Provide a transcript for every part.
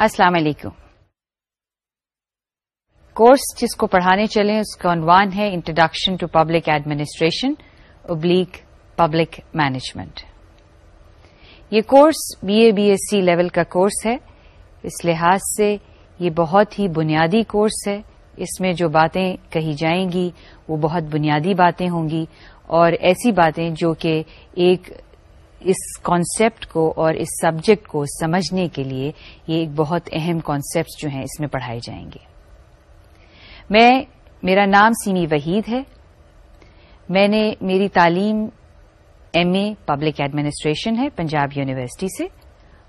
السلام علیکم۔ کورس جس کو پڑھانے چلے اس کا عنوان ہے introduction to public administration oblique public management یہ course B A B S C level کا کورس ہے۔ اس لحاظ سے یہ بہت ہی بنیادی کورس ہے۔ اس میں جو باتیں کہی جائیں گی، وہ بہت بنیادی باتیں ہوں گی اور ایسی باتیں جو کہ ایک اس کانسیپٹ کو اور اس سبجیکٹ کو سمجھنے کے لیے یہ ایک بہت اہم کانسیپٹ جو ہیں اس میں پڑھائے جائیں گے۔ میں، میرا نام سیمی وحید ہے۔ میں نے میری تعلیم ایم اے پبلک ایڈمنسٹریشن ہے، پنجاب یونیورسٹی سے،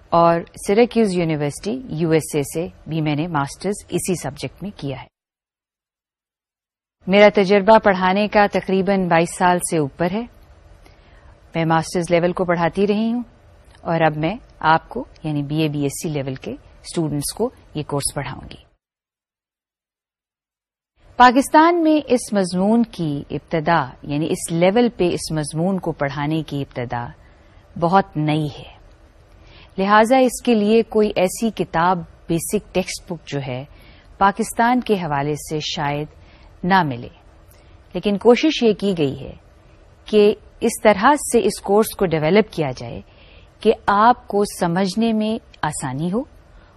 اور Syracuse university U S A سے بھی میں نے ماسٹرز اسی سبجیکٹ میں کیا ہے۔ میرا تجربہ پڑھانے کا تقریباً بائیس سال سے اوپر ہے۔ میں ماسٹرز لیول کو پڑھاتی رہی ہوں اور اب میں آپ کو یعنی B A B S C level کے اسٹوڈینٹس کو یہ کورس پڑھاؤں گی۔ پاکستان میں اس مضمون کی ابتدا یعنی اس لیول پہ اس مضمون کو پڑھانے کی ابتدا بہت نئی ہے۔ لہذا اس کے لیے کوئی ایسی کتاب بیسک ٹیکسٹ بک جو ہے پاکستان کے حوالے سے شاید نہ ملے۔ لیکن کوشش یہ کی گئی ہے کہ اس طرح سے اس کورس کو ڈیولپ کیا جائے کہ آپ کو سمجھنے میں آسانی ہو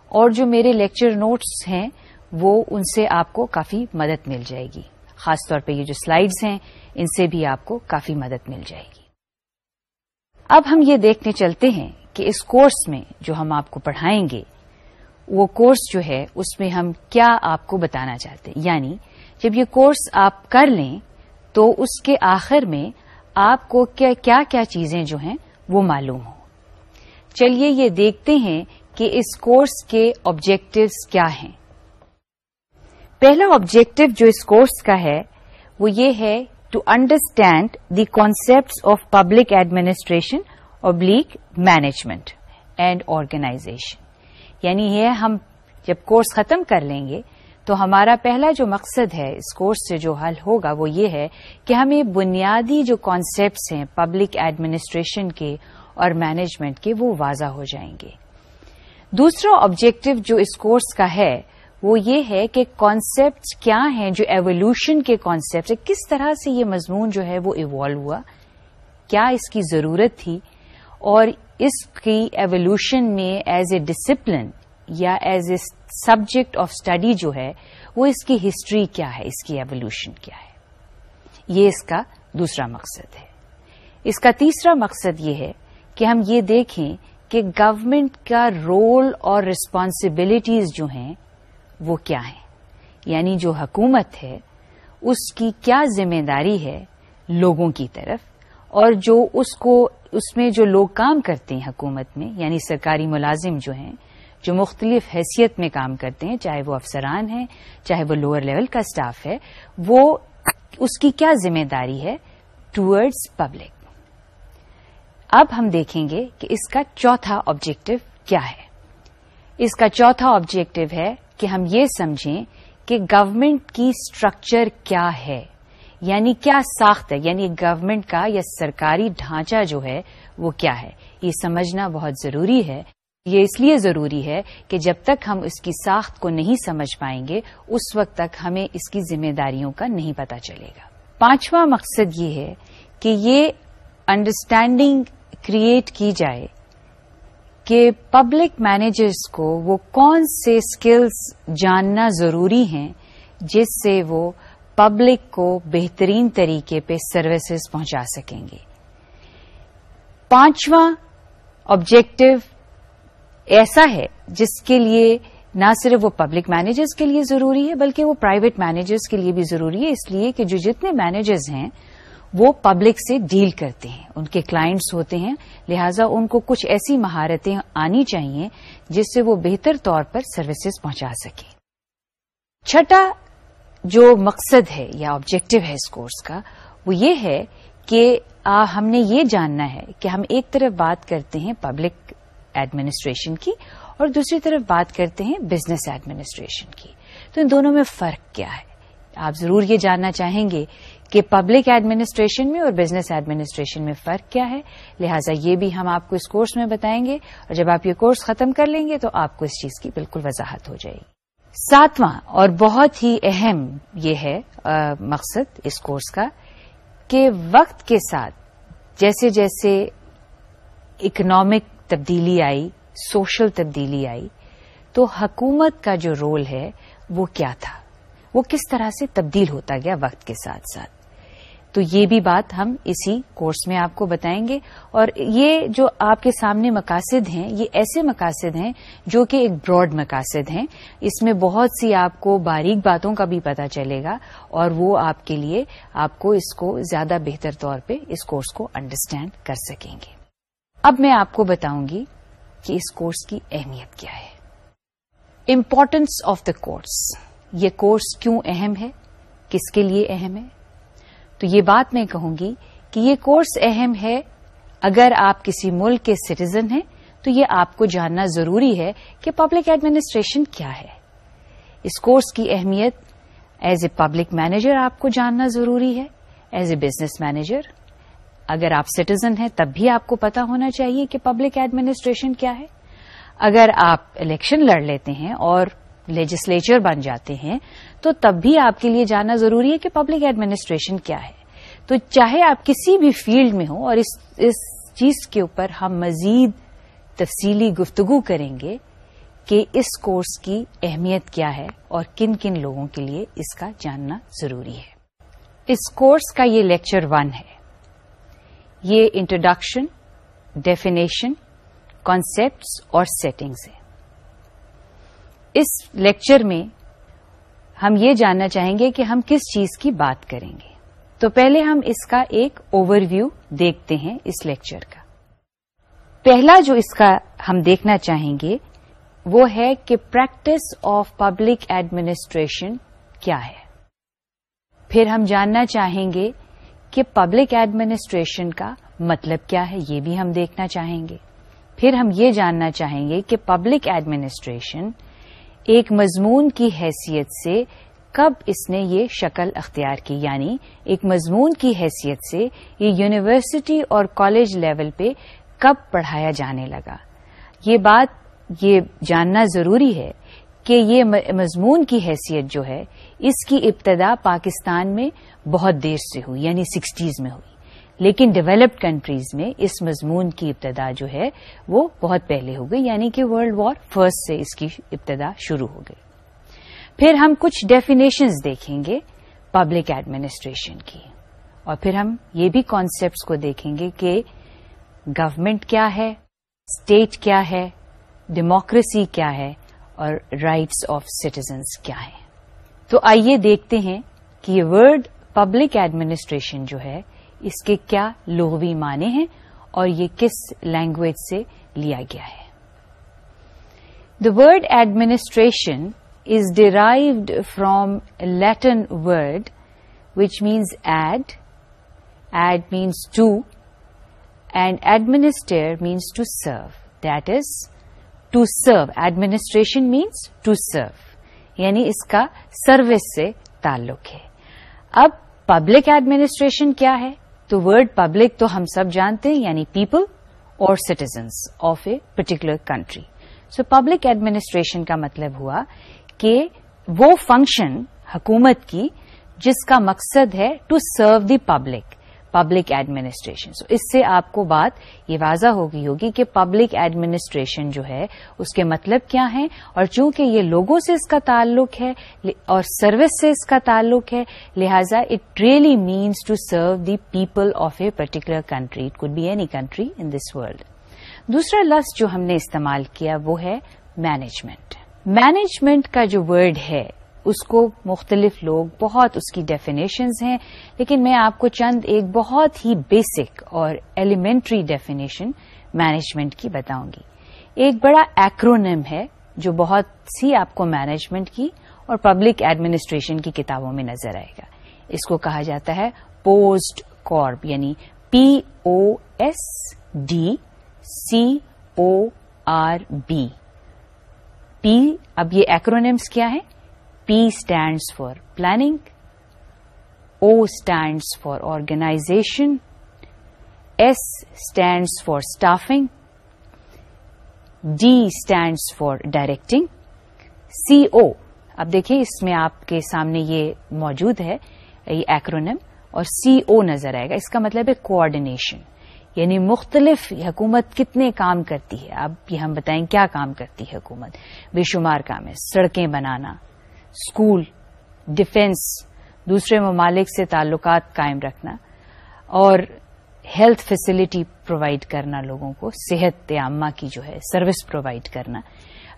اور جو میرے لیکچر نوٹس ہیں وہ ان سے آپ کو کافی مدد مل جائے گی۔ خاص طور پہ یہ جو سلائیڈز ہیں، ان سے بھی آپ کو کافی مدد مل جائے گی۔ اب ہم یہ دیکھنے چلتے ہیں کہ اس کورس میں جو ہم آپ کو پڑھائیں گے، وہ کورس جو ہے، اس میں ہم کیا آپ کو بتانا چاہتے ہیں؟ یعنی جب یہ کورس آپ کر لیں، تو اس کے آخر میں آپ کو کیا کیا چیزیں جو ہیں وہ معلوم ہوں۔ چلیے یہ دیکھتے ہیں کہ اس کورس کے آبجیکٹوز کیا ہیں۔ پہلا آبجیکٹو جو اس کورس کا ہے وہ یہ ہے to understand the concept of public administration oblique management and organization یعنی یہ ہم جب کورس ختم کر لیں گے تو ہمارا پہلا جو مقصد ہے اس کورس سے جو حل ہوگا وہ یہ ہے کہ ہمیں بنیادی جو کانسیپٹس ہیں پبلک ایڈمنسٹریشن کے اور مینجمنٹ کے وہ واضح ہو جائیں گے۔ دوسرا آبجیکٹو جو اس کورس کا ہے وہ یہ ہے کہ کانسیپٹس کیا ہیں جو ایوولوشن کے کانسیپٹ کس طرح سے یہ مضمون جو ہے وہ ایوالو ہوا، کیا اس کی ضرورت تھی اور اس کی ایوولوشن میں ایز اے ڈسپلن یا as a subject of study جو ہے، وہ اس کی ہسٹری کیا ہے، اس کی ایولیوشن کیا ہے؟ یہ اس کا دوسرا مقصد ہے۔ اس کا تیسرا مقصد یہ ہے کہ ہم یہ دیکھیں کہ گورمنٹ کا رول اور ریسپانسبلٹیز جو ہیں، وہ کیا ہیں؟ یعنی جو حکومت ہے، اس کی کیا ذمہ داری ہے لوگوں کی طرف؟ اور جو اس کو، اس میں جو لوگ کام کرتے ہیں حکومت میں یعنی سرکاری ملازم جو ہیں جو مختلف حیثیت میں کام کرتے ہیں، چاہے وہ افسران ہیں، چاہے وہ لوور لیول کا اسٹاف ہے، وہ اس کی کیا ذمہ داری ہے؟ ٹورڈز پبلک اب ہم دیکھیں گے کہ اس کا چوتھا آبجیکٹو کیا ہے۔ اس کا چوتھا آبجیکٹو ہے کہ ہم یہ سمجھیں کہ گورنمنٹ کی اسٹرکچر کیا ہے۔ یعنی کیا ساخت ہے؟ یعنی گورنمنٹ کا یا سرکاری ڈھانچہ جو ہے، وہ کیا ہے؟ یہ سمجھنا بہت ضروری ہے۔ یہ اس لیے ضروری ہے کہ جب تک ہم اس کی ساخت کو نہیں سمجھ پائیں گے، اس وقت تک ہمیں اس کی ذمہ داریوں کا نہیں پتا چلے گا۔ پانچواں مقصد یہ ہے کہ یہ انڈرسٹینڈنگ کریٹ کی جائے کہ پبلک مینیجرس کو وہ کون سے اسکلس جاننا ضروری ہیں جس سے وہ پبلک کو بہترین طریقے پہ سروسز پہنچا سکیں گے۔ پانچواں آبجیکٹو ایسا ہے جس کے لیے نہ صرف وہ پبلک مینیجرز کے لیے ضروری ہے، بلکہ وہ پرائیویٹ مینیجرز کے لیے بھی ضروری ہے۔ اس لیے کہ جو جتنے مینیجرز ہیں، وہ پبلک سے ڈیل کرتے ہیں۔ ان کے کلائنٹس ہوتے ہیں۔ لہذا ان کو کچھ ایسی مہارتیں آنی چاہیے جس سے وہ بہتر طور پر سروسز پہنچا سکیں۔ چھٹا جو مقصد ہے یا آبجیکٹو ہے اس کورس کا، وہ یہ ہے کہ ہم نے یہ جاننا ہے کہ ہم ایک طرف بات کرتے ہیں پبلک ایڈمنسٹریشن کی اور دوسری طرف بات کرتے ہیں بزنس ایڈمنسٹریشن کی۔ تو ان دونوں میں فرق کیا ہے؟ آپ ضرور یہ جاننا چاہیں گے کہ پبلک ایڈمنسٹریشن میں اور بزنس ایڈمنسٹریشن میں فرق کیا ہے۔ لہٰذا یہ بھی ہم آپ کو اس کورس میں بتائیں گے اور جب آپ یہ کورس ختم کر لیں گے تو آپ کو اس چیز کی بالکل وضاحت ہو جائے گی۔ ساتواں اور بہت ہی اہم یہ ہے مقصد اس کورس کا کہ وقت کے ساتھ جیسے جیسے اکنامک تبدیلی آئی، سوشل تبدیلی آئی، تو حکومت کا جو رول ہے، وہ کیا تھا؟ وہ کس طرح سے تبدیل ہوتا گیا وقت کے ساتھ ساتھ؟ تو یہ بھی بات ہم اسی کورس میں آپ کو بتائیں گے۔ اور یہ جو آپ کے سامنے مقاصد ہیں، یہ ایسے مقاصد ہیں جو کہ ایک براڈ مقاصد ہیں۔ اس میں بہت سی آپ کو باریک باتوں کا بھی پتا چلے گا اور وہ آپ کے لیے آپ کو اس کو زیادہ بہتر طور پہ اس کورس کو انڈرسٹینڈ کر سکیں گے۔ اب میں آپ کو بتاؤں گی کہ اس کورس کی اہمیت کیا ہے۔ امپورٹینس آف دا کورس یہ کورس کیوں اہم ہے؟ کس کے لیے اہم ہے؟ تو یہ بات میں کہوں گی کہ یہ کورس اہم ہے اگر آپ کسی ملک کے سٹیزن ہیں، تو یہ آپ کو جاننا ضروری ہے کہ پبلک ایڈمنسٹریشن کیا ہے۔ اس کورس کی اہمیت ایز اے پبلک مینیجر آپ کو جاننا ضروری ہے ایز اے بزنس مینیجر اگر آپ سٹیزن ہیں، تب بھی آپ کو پتا ہونا چاہیے کہ پبلک ایڈمنسٹریشن کیا ہے۔ اگر آپ الیکشن لڑ لیتے ہیں اور لیجسلیچر بن جاتے ہیں، تو تب بھی آپ کے لیے جاننا ضروری ہے کہ پبلک ایڈمنسٹریشن کیا ہے۔ تو چاہے آپ کسی بھی فیلڈ میں ہوں اور اس اس چیز کے اوپر ہم مزید تفصیلی گفتگو کریں گے کہ اس کورس کی اہمیت کیا ہے اور کن کن لوگوں کے لیے اس کا جاننا ضروری ہے۔ اس کورس کا یہ لیکچر ون ہے۔ یہ انٹروڈکشن ڈیفینیشن کانسیپٹس اور سیٹنگز ہیں اس لیکچر میں ہم یہ جاننا چاہیں گے کہ ہم کس چیز کی بات کریں گے۔ تو پہلے ہم اس کا ایک اوور ویو دیکھتے ہیں اس لیکچر کا۔ پہلا جو اس کا ہم دیکھنا چاہیں گے وہ ہے کہ پریکٹس آف پبلک ایڈمنسٹریشن کیا ہے۔ پھر ہم جاننا چاہیں گے کہ پبلک ایڈمنسٹریشن کا مطلب کیا ہے یہ بھی ہم دیکھنا چاہیں گے۔ پھر ہم یہ جاننا چاہیں گے کہ پبلک ایڈمنسٹریشن ایک مضمون کی حیثیت سے کب اس نے یہ شکل اختیار کی یعنی ایک مضمون کی حیثیت سے یہ یونیورسٹی اور کالج لیول پہ کب پڑھایا جانے لگا۔ یہ بات، یہ جاننا ضروری ہے کہ یہ مضمون کی حیثیت جو ہے اس کی ابتدا پاکستان میں بہت دیر سے ہوئی یعنی سکسٹیز میں ہوئی۔ لیکن ڈیولپڈ کنٹریز میں اس مضمون کی ابتدا جو ہے، وہ بہت پہلے ہو گئی یعنی کہ ورلڈ وار فرسٹ سے اس کی ابتدا شروع ہو گئی۔ پھر ہم کچھ ڈیفینیشنز دیکھیں گے پبلک ایڈمنسٹریشن کی۔ اور پھر ہم یہ بھی کانسیپٹس کو دیکھیں گے کہ گورمنٹ کیا ہے اسٹیٹ کیا ہے ڈیموکریسی کیا ہے، اور رائٹس آف سٹیزنس کیا ہے تو آئیے دیکھتے ہیں کہ یہ ورڈ پبلک ایڈمنسٹریشن جو ہے، اس کے کیا لغوی معنی ہیں اور یہ کس لینگویج سے لیا گیا ہے۔ The word administration is derived from Latin word which means ad ad means to and administer means to serve that is to serve administration means to serve یعنی اس کا سروس سے تعلق ہے۔ اب پبلک ایڈمنسٹریشن کیا ہے؟ تو ورڈ پبلک تو ہم سب جانتے ہیں یعنی پیپل اور citizens of a particular country so public administration کا مطلب ہوا کہ وہ فنکشن حکومت کی جس کا مقصد ہے to serve the public public administration so اس سے آپ کو بات یہ واضح ہو گئی ہوگی کہ پبلک ایڈمنسٹریشن جو ہے، اس کے مطلب کیا ہیں؟ اور چونکہ یہ لوگوں سے اس کا تعلق ہے، اور سروس سے اس کا تعلق ہے، لہذا it really means to serve the people of a particular country it could be any country in this world دوسرا لفظ جو ہم نے استعمال کیا وہ ہے مینجمنٹ مینجمنٹ کا جو ورڈ ہے اس کو مختلف لوگ بہت اس کی ڈیفینیشنز ہیں، لیکن میں آپ کو چند ایک بہت ہی بیسک اور ایلیمنٹری ڈیفینیشن مینجمنٹ کی بتاؤں گی۔ ایک بڑا ایکرونیم ہے جو بہت سی آپ کو مینجمنٹ کی اور پبلک ایڈمنسٹریشن کی کتابوں میں نظر آئے گا۔ اس کو کہا جاتا ہے پوسٹ کارپ یعنی P O S D C O R B پی اب یہ ایکرونیمس کیا ہے P stands for planning, O stands for organization S stands for staffing D stands for directing C O اب دیکھیں اس میں آپ کے سامنے یہ موجود ہے یہ ایکرونم اور سی او نظر آئے گا۔ اس کا مطلب ہے کوآڈینیشن یعنی مختلف حکومت کتنے کام کرتی ہے۔ اب یہ ہم بتائیں کیا کام کرتی ہے حکومت۔ بے شمار کام ہے سڑکیں بنانا اسکول ڈیفینس دوسرے ممالک سے تعلقات قائم رکھنا اور ہیلتھ فیسلٹی پرووائڈ کرنا لوگوں کو، صحت عامہ کی جو ہے سروس پرووائڈ کرنا۔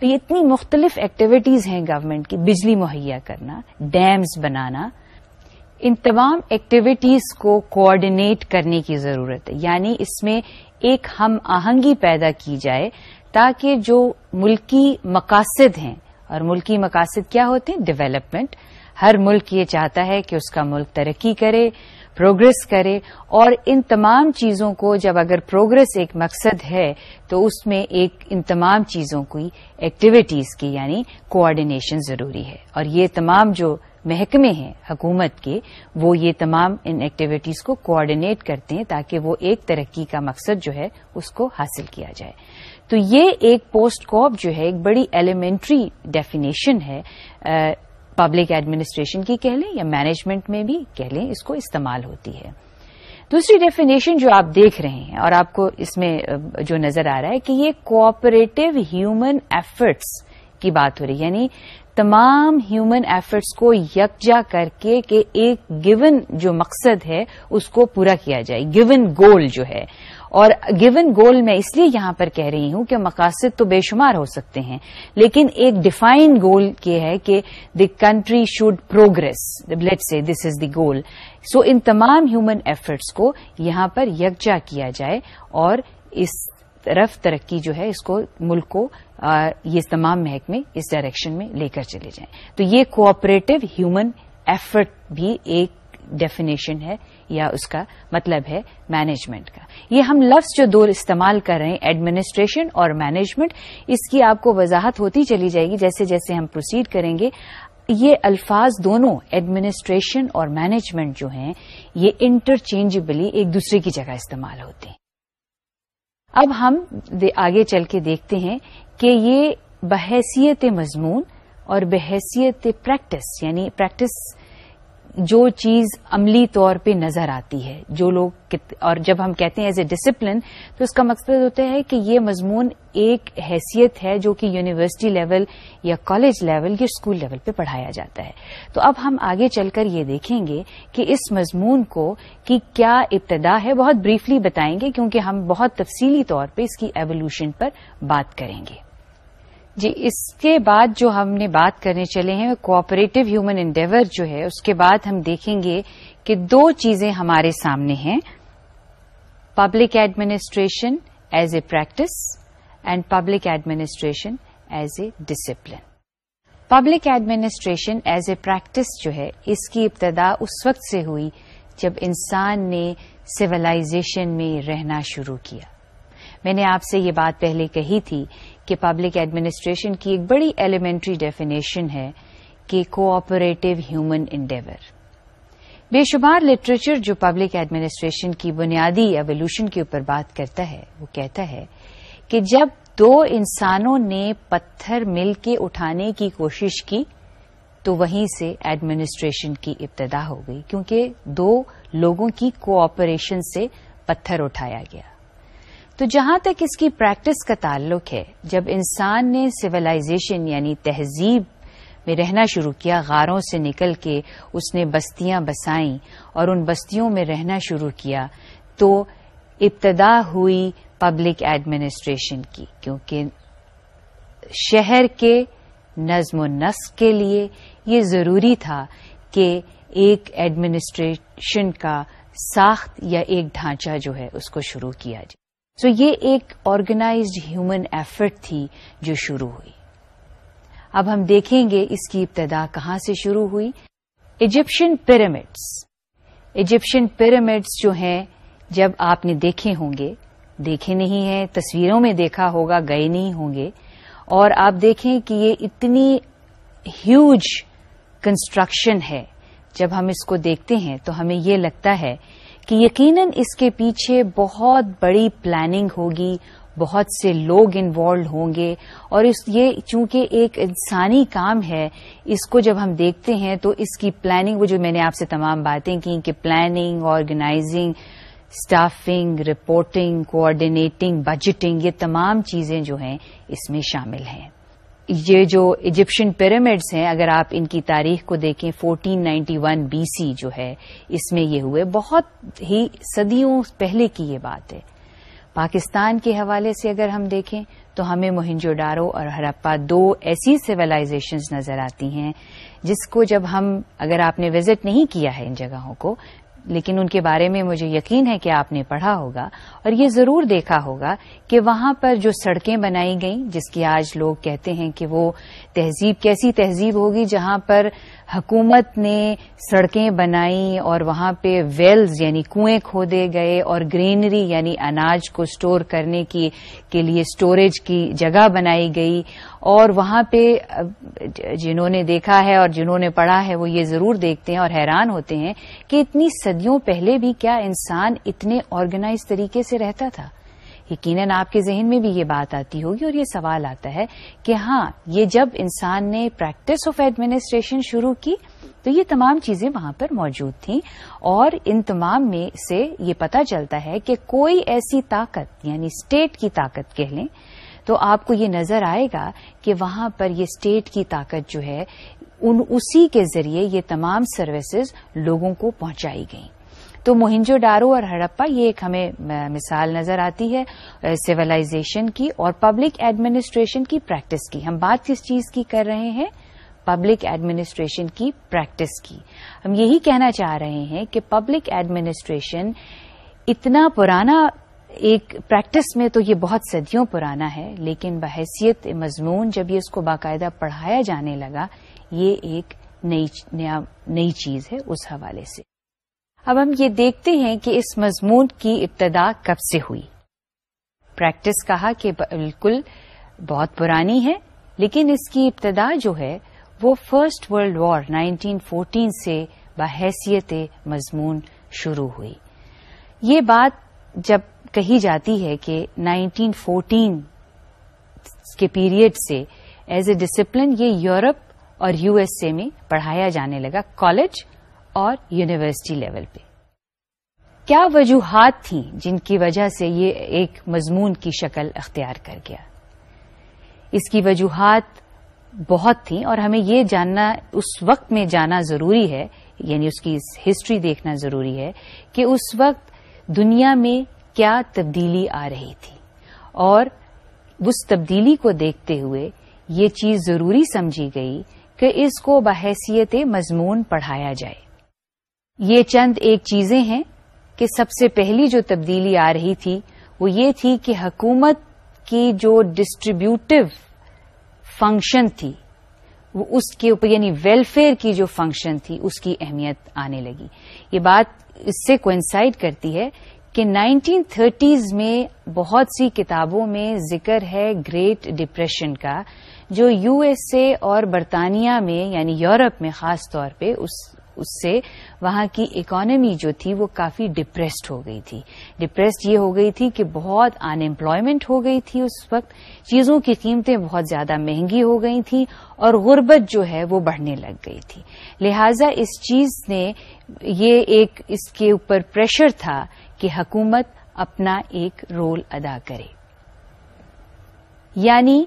یہ اتنی مختلف ایکٹیویٹیز ہیں گورنمنٹ کی، بجلی مہیا کرنا ڈیمز بنانا۔ ان تمام ایکٹیویٹیز کو کوآڈینیٹ کرنے کی ضرورت ہے۔ یعنی اس میں ایک ہم آہنگی پیدا کی جائے تاکہ جو ملکی مقاصد ہیں اور ملکی مقاصد کیا ہوتے ہیں؟ ڈیولپمنٹ ہر ملک یہ چاہتا ہے کہ اس کا ملک ترقی کرے پروگرس کرے، اور ان تمام چیزوں کو جب اگر پروگرس ایک مقصد ہے، تو اس میں ایک ان تمام چیزوں کی ایکٹیویٹیز کی یعنی کوآڈینیشن ضروری ہے۔ اور یہ تمام جو محکمے ہیں حکومت کے، وہ یہ تمام ان ایکٹیویٹیز کو کوآڈینیٹ کرتے ہیں تاکہ وہ ایک ترقی کا مقصد جو ہے، اس کو حاصل کیا جائے۔ تو یہ ایک پوسٹ کوپ جو ہے، ایک بڑی ایلیمنٹری ڈیفینیشن ہے پبلک ایڈمنسٹریشن کی کہہ لیں یا مینجمنٹ میں بھی کہہ لیں، اس کو استعمال ہوتی ہے۔ دوسری ڈیفینیشن جو آپ دیکھ رہے ہیں اور آپ کو اس میں جو نظر آ رہا ہے کہ یہ کوآپریٹو ہیومن ایفرٹس کی بات ہو رہی ہے۔ یعنی تمام ہیومن ایفرٹس کو یکجا کر کے کہ ایک گیون جو مقصد ہے، اس کو پورا کیا جائے گیون گول جو ہے۔ اور گیون گول میں اس لیے یہاں پر کہہ رہی ہوں کہ مقاصد تو بے شمار ہو سکتے ہیں، لیکن ایک ڈیفائن گول یہ ہے کہ the country should progress let سے دس از دی گول سو ان تمام ہیومن ایفرٹس کو یہاں پر یکجا کیا جائے اور اس طرف ترقی جو ہے اس کو ملک کو یہ تمام محکمے اس ڈائریکشن میں لے کر چلے جائیں۔ تو یہ کوآپریٹو ہیومن ایفرٹ بھی ایک ڈیفینیشن ہے۔ یا اس کا مطلب ہے مینجمنٹ کا۔ یہ ہم لفظ جو دو استعمال کر رہے ہیں ایڈمنسٹریشن اور مینجمنٹ اس کی آپ کو وضاحت ہوتی چلی جائے گی۔ جیسے جیسے ہم پروسیڈ کریں گے، یہ الفاظ دونوں ایڈمنسٹریشن اور مینجمنٹ جو ہیں، یہ انٹرچینجبلی ایک دوسرے کی جگہ استعمال ہوتے ہیں۔ اب ہم آگے چل کے دیکھتے ہیں کہ یہ بحیثیت مضمون اور بحیثیت پریکٹس یعنی پریکٹس جو چیز عملی طور پہ نظر آتی ہے، جو لوگ اور جب ہم کہتے ہیں ایز اے ڈسپلن تو اس کا مقصد ہوتا ہے کہ یہ مضمون ایک حیثیت ہے جو کہ یونیورسٹی لیول یا کالج لیول یا اسکول لیول پہ پڑھایا جاتا ہے۔ تو اب ہم آگے چل کر یہ دیکھیں گے کہ اس مضمون کو کی کیا ابتدا ہے، بہت بریفلی بتائیں گے کیونکہ ہم بہت تفصیلی طور پہ اس کی ایولیوشن پر بات کریں گے۔ جی اس کے بعد جو ہم نے بات کرنے چلے ہیں کوآپریٹو ہیومن انڈیور جو ہے، اس کے بعد ہم دیکھیں گے کہ دو چیزیں ہمارے سامنے ہیں public administration as a practice and public administration as a discipline public administration as a practice جو ہے، اس کی ابتدا اس وقت سے ہوئی جب انسان نے سولاشن میں رہنا شروع کیا۔ میں نے آپ سے یہ بات پہلے کہی تھی کہ پبلک ایڈمنسٹریشن کی ایک بڑی ایلیمنٹری ڈیفینیشن ہے کہ کوآپریٹو ہیومن انڈیور بے شمار لٹریچر جو پبلک ایڈمنسٹریشن کی بنیادی ایولیوشن کے اوپر بات کرتا ہے، وہ کہتا ہے کہ جب دو انسانوں نے پتھر مل کے اٹھانے کی کوشش کی، تو وہیں سے ایڈمنسٹریشن کی ابتدا ہو گئی، کیونکہ دو لوگوں کی کوآپریشن سے پتھر اٹھایا گیا۔ تو جہاں تک اس کی پریکٹس کا تعلق ہے، جب انسان نے سولاشن یعنی تہذیب میں رہنا شروع کیا، غاروں سے نکل کے اس نے بستیاں بسائیں اور ان بستیوں میں رہنا شروع کیا، تو ابتدا ہوئی پبلک ایڈمنسٹریشن کی، کیونکہ شہر کے نظم و نسق کے لیے یہ ضروری تھا کہ ایک ایڈمنسٹریشن کا ساخت یا ایک ڈھانچہ جو ہے اس کو شروع کیا جائے۔ سو یہ ایک آرگنائزڈ ہیومن ایفرٹ تھی جو شروع ہوئی۔ اب ہم دیکھیں گے اس کی ابتدا کہاں سے شروع ہوئی۔ ایجپشن پیرامڈس ایجپشن پیرامڈس جو ہیں، جب آپ نے دیکھے ہوں گے، دیکھے نہیں ہیں، تصویروں میں دیکھا ہوگا، گئے نہیں ہوں گے۔ اور آپ دیکھیں کہ یہ اتنی ہیوج کنسٹرکشن ہے۔ جب ہم اس کو دیکھتے ہیں تو ہمیں یہ لگتا ہے کہ یقیناً اس کے پیچھے بہت بڑی پلاننگ ہوگی، بہت سے لوگ انوالوڈ ہوں گے اور اس یہ چونکہ ایک انسانی کام ہے، اس کو جب ہم دیکھتے ہیں تو اس کی پلاننگ وہ جو میں نے آپ سے تمام باتیں کی کہ planning organizing staffing reporting coordinating budgeting یہ تمام چیزیں جو ہیں اس میں شامل ہیں۔ یہ جو ایجپشن پیرامڈس ہیں، اگر آپ ان کی تاریخ کو دیکھیں 1491 بی سی جو ہے، اس میں یہ ہوئے۔ بہت ہی صدیوں پہلے کی یہ بات ہے۔ پاکستان کے حوالے سے اگر ہم دیکھیں، تو ہمیں موہنجو ڈارو اور ہرپا دو ایسی سویلائزیشنز نظر آتی ہیں، جس کو جب ہم، اگر آپ نے وزٹ نہیں کیا ہے ان جگہوں کو لیکن ان کے بارے میں مجھے یقین ہے کہ آپ نے پڑھا ہوگا اور یہ ضرور دیکھا ہوگا کہ وہاں پر جو سڑکیں بنائی گئیں، جس کی آج لوگ کہتے ہیں کہ وہ تہذیب، کیسی تہذیب ہوگی جہاں پر حکومت نے سڑکیں بنائی اور وہاں پہ ویلز یعنی کنویں کھودے گئے اور گرینری یعنی اناج کو سٹور کرنے کی، کے لیے سٹوریج کی جگہ بنائی گئی اور وہاں پہ جنہوں نے دیکھا ہے اور جنہوں نے پڑھا ہے وہ یہ ضرور دیکھتے ہیں اور حیران ہوتے ہیں کہ اتنی صدیوں پہلے بھی کیا انسان اتنے آرگنائز طریقے سے رہتا تھا؟ یقیناً آپ کے ذہن میں بھی یہ بات آتی ہوگی اور یہ سوال آتا ہے کہ ہاں یہ جب انسان نے پریکٹس آف ایڈمنسٹریشن شروع کی تو یہ تمام چیزیں وہاں پر موجود تھیں اور ان تمام میں سے یہ پتا چلتا ہے کہ کوئی ایسی طاقت یعنی اسٹیٹ کی طاقت کہہ لیں، تو آپ کو یہ نظر آئے گا کہ وہاں پر یہ اسٹیٹ کی طاقت جو ہے، ان اسی کے ذریعے یہ تمام سروسز لوگوں کو پہنچائی گئیں۔ تو موہنجو ڈارو اور ہڑپا یہ ایک ہمیں مثال نظر آتی ہے سولاشن کی اور پبلک ایڈمنسٹریشن کی پریکٹس کی۔ ہم بات کس چیز کی کر رہے ہیں؟ پبلک ایڈمنسٹریشن کی پریکٹس کی۔ ہم یہی کہنا چاہ رہے ہیں کہ پبلک ایڈمنسٹریشن اتنا پرانا ایک پریکٹس میں تو یہ بہت صدیوں پرانا ہے، لیکن بحیثیت مضمون جب یہ اس کو باقاعدہ پڑھایا جانے لگا، یہ ایک نئی چیز ہے اس حوالے سے۔ اب ہم یہ دیکھتے ہیں کہ اس مضمون کی ابتدا کب سے ہوئی۔ پریکٹس کہا کہ بالکل بہت پرانی ہے، لیکن اس کی ابتدا جو ہے، وہ فرسٹ ورلڈ وار 1914 سے بحیثیت مضمون شروع ہوئی۔ یہ بات جب کہی جاتی ہے کہ 1914 کے پیریڈ سے ایز اے ڈسپلن یہ یورپ اور یو ایس اے میں پڑھایا جانے لگا کالج اور یونیورسٹی لیول پہ۔ کیا وجوہات تھیں جن کی وجہ سے یہ ایک مضمون کی شکل اختیار کر گیا؟ اس کی وجوہات بہت تھیں اور ہمیں یہ جاننا، اس وقت میں جانا ضروری ہے یعنی اس کی ہسٹری دیکھنا ضروری ہے کہ اس وقت دنیا میں کیا تبدیلی آ رہی تھی۔ اور اس تبدیلی کو دیکھتے ہوئے یہ چیز ضروری سمجھی گئی کہ اس کو بحیثیت مضمون پڑھایا جائے۔ یہ چند ایک چیزیں ہیں کہ سب سے پہلی جو تبدیلی آ رہی تھی وہ یہ تھی کہ حکومت کی جو ڈسٹریبیوٹیو فنکشن تھی، وہ اس کے اوپر یعنی ویلفیئر کی جو فنکشن تھی، اس کی اہمیت آنے لگی۔ یہ بات اس سے کوئنسائڈ کرتی ہے کہ نائنٹین تھرٹیز میں بہت سی کتابوں میں ذکر ہے گریٹ ڈپریشن کا، جو یو ایس اے اور برطانیہ میں یعنی یورپ میں خاص طور پہ، اس اس سے وہاں کی اکانمی جو تھی وہ کافی ڈپریسڈ ہو گئی تھی۔ ڈپریسڈ یہ ہو گئی تھی کہ بہت ان امپلائمنٹ ہو گئی تھی اس وقت۔ چیزوں کی قیمتیں بہت زیادہ مہنگی ہو گئی تھیں اور غربت جو ہے وہ بڑھنے لگ گئی تھی۔ لہذا اس چیز نے یہ ایک اس کے اوپر پریشر تھا کہ حکومت اپنا ایک رول ادا کرے۔ یعنی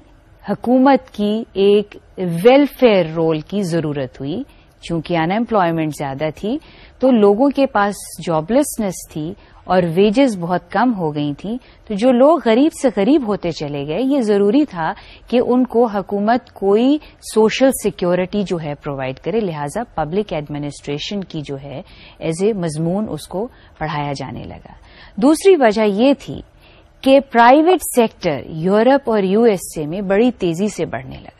حکومت کی ایک ویلفیئر رول کی ضرورت ہوئی۔ چونکہ ان امپلائمنٹ زیادہ تھی، تو لوگوں کے پاس جاب لیسنس تھی اور ویجز بہت کم ہو گئی تھیں، تو جو لوگ غریب سے غریب ہوتے چلے گئے، یہ ضروری تھا کہ ان کو حکومت کوئی سوشل سیکورٹی جو ہے پرووائڈ کرے، لہذا پبلک ایڈمنسٹریشن کی جو ہے ایز اے مضمون اس کو پڑھایا جانے لگا۔ دوسری وجہ یہ تھی کہ پرائیویٹ سیکٹر یورپ اور یو ایس اے میں بڑی تیزی سے بڑھنے لگا۔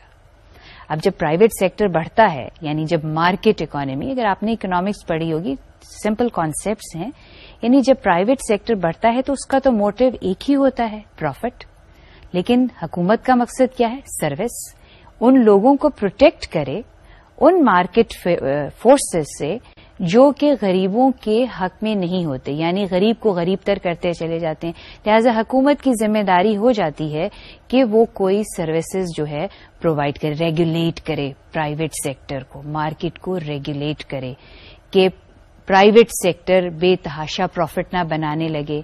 اب جب پرائیویٹ سیکٹر بڑھتا ہے یعنی جب مارکیٹ اکانومی اگر آپ نے اکنامکس پڑھی ہوگی سمپل کانسیپٹس ہیں یعنی جب پرائیویٹ سیکٹر بڑھتا ہے تو اس کا تو موٹو ایک ہی ہوتا ہے پروفٹ لیکن حکومت کا مقصد کیا ہے? سروس ان لوگوں کو پروٹیکٹ کرے، ان مارکیٹ فورسز سے جو کہ غریبوں کے حق میں نہیں ہوتے یعنی غریب کو غریب تر کرتے چلے جاتے ہیں۔ لہذا حکومت کی ذمہ داری ہو جاتی ہے کہ وہ کوئی سروسز جو ہے پرووائڈ کرے ریگولیٹ کرے پرائیویٹ سیکٹر کو مارکیٹ کو ریگولیٹ کرے کہ پرائیویٹ سیکٹر بے تحاشا پروفٹ نہ بنانے لگے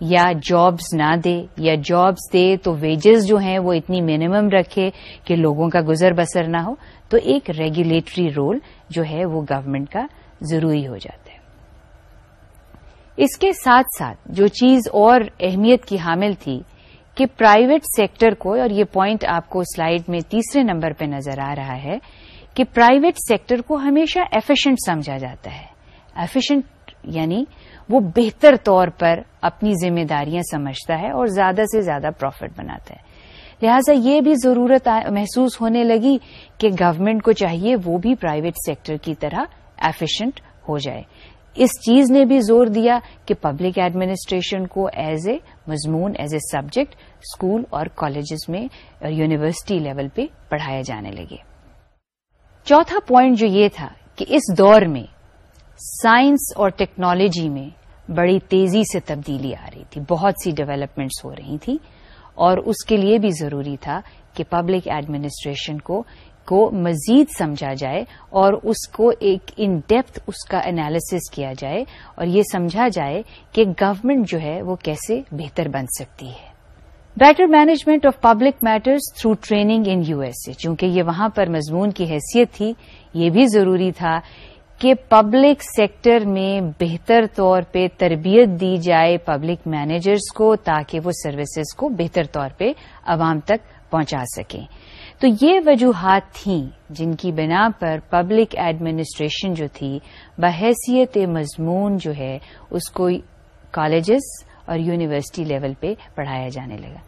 یا جابز نہ دے۔ یا جابز دے تو ویجز جو ہیں وہ اتنی منیمم رکھے کہ لوگوں کا گزر بسر نہ ہو۔ تو ایک ریگولیٹری رول جو ہے وہ گورنمنٹ کا ضروری ہو جاتا ہے اس کے ساتھ ساتھ جو چیز اور اہمیت کی حامل تھی کہ پرائیویٹ سیکٹر کو، اور یہ پوائنٹ آپ کو سلائیڈ میں تیسرے نمبر پہ نظر آ رہا ہے، کہ پرائیویٹ سیکٹر کو ہمیشہ ایفیشنٹ سمجھا جاتا ہے۔ ایفیشنٹ یعنی وہ بہتر طور پر اپنی ذمہ داریاں سمجھتا ہے اور زیادہ سے زیادہ پروفٹ بناتا ہے۔ لہذا یہ بھی ضرورت محسوس ہونے لگی کہ گورنمنٹ کو چاہیے وہ بھی پرائیویٹ سیکٹر کی طرح ایفیشنٹ ہو جائے۔ اس چیز نے بھی زور دیا کہ پبلک ایڈمنسٹریشن کو ایز اے مضمون ایز اے سبجیکٹ اسکول اور کالجز میں یونیورسٹی لیول پہ پڑھایا جانے لگے۔ چوتھا پوائنٹ جو یہ تھا کہ اس دور میں سائنس اور ٹیکنالوجی میں بڑی تیزی سے تبدیلی آ رہی تھی، بہت سی ڈیولپمنٹس ہو رہی تھیں اور اس کے لیے بھی ضروری تھا کہ پبلک ایڈمنسٹریشن کو کو مزید سمجھا جائے اور اس کو ایک ان ڈیپتھ اس کا انالیسس کیا جائے اور یہ سمجھا جائے کہ گورنمنٹ جو ہے وہ کیسے بہتر بن سکتی ہے۔ Better management of public matters through training in U S A چونکہ یہ وہاں پر مضمون کی حیثیت تھی، یہ بھی ضروری تھا کہ پبلک سیکٹر میں بہتر طور پہ تربیت دی جائے پبلک مینیجرز کو تاکہ وہ سروسز کو بہتر طور پہ عوام تک پہنچا سکیں۔ تو یہ وجوہات تھیں جن کی بنا پر پبلک ایڈمنسٹریشن جو تھی، بحیثیت مضمون جو ہے، اس کو کالجز اور یونیورسٹی لیول پہ پڑھایا جانے لگا۔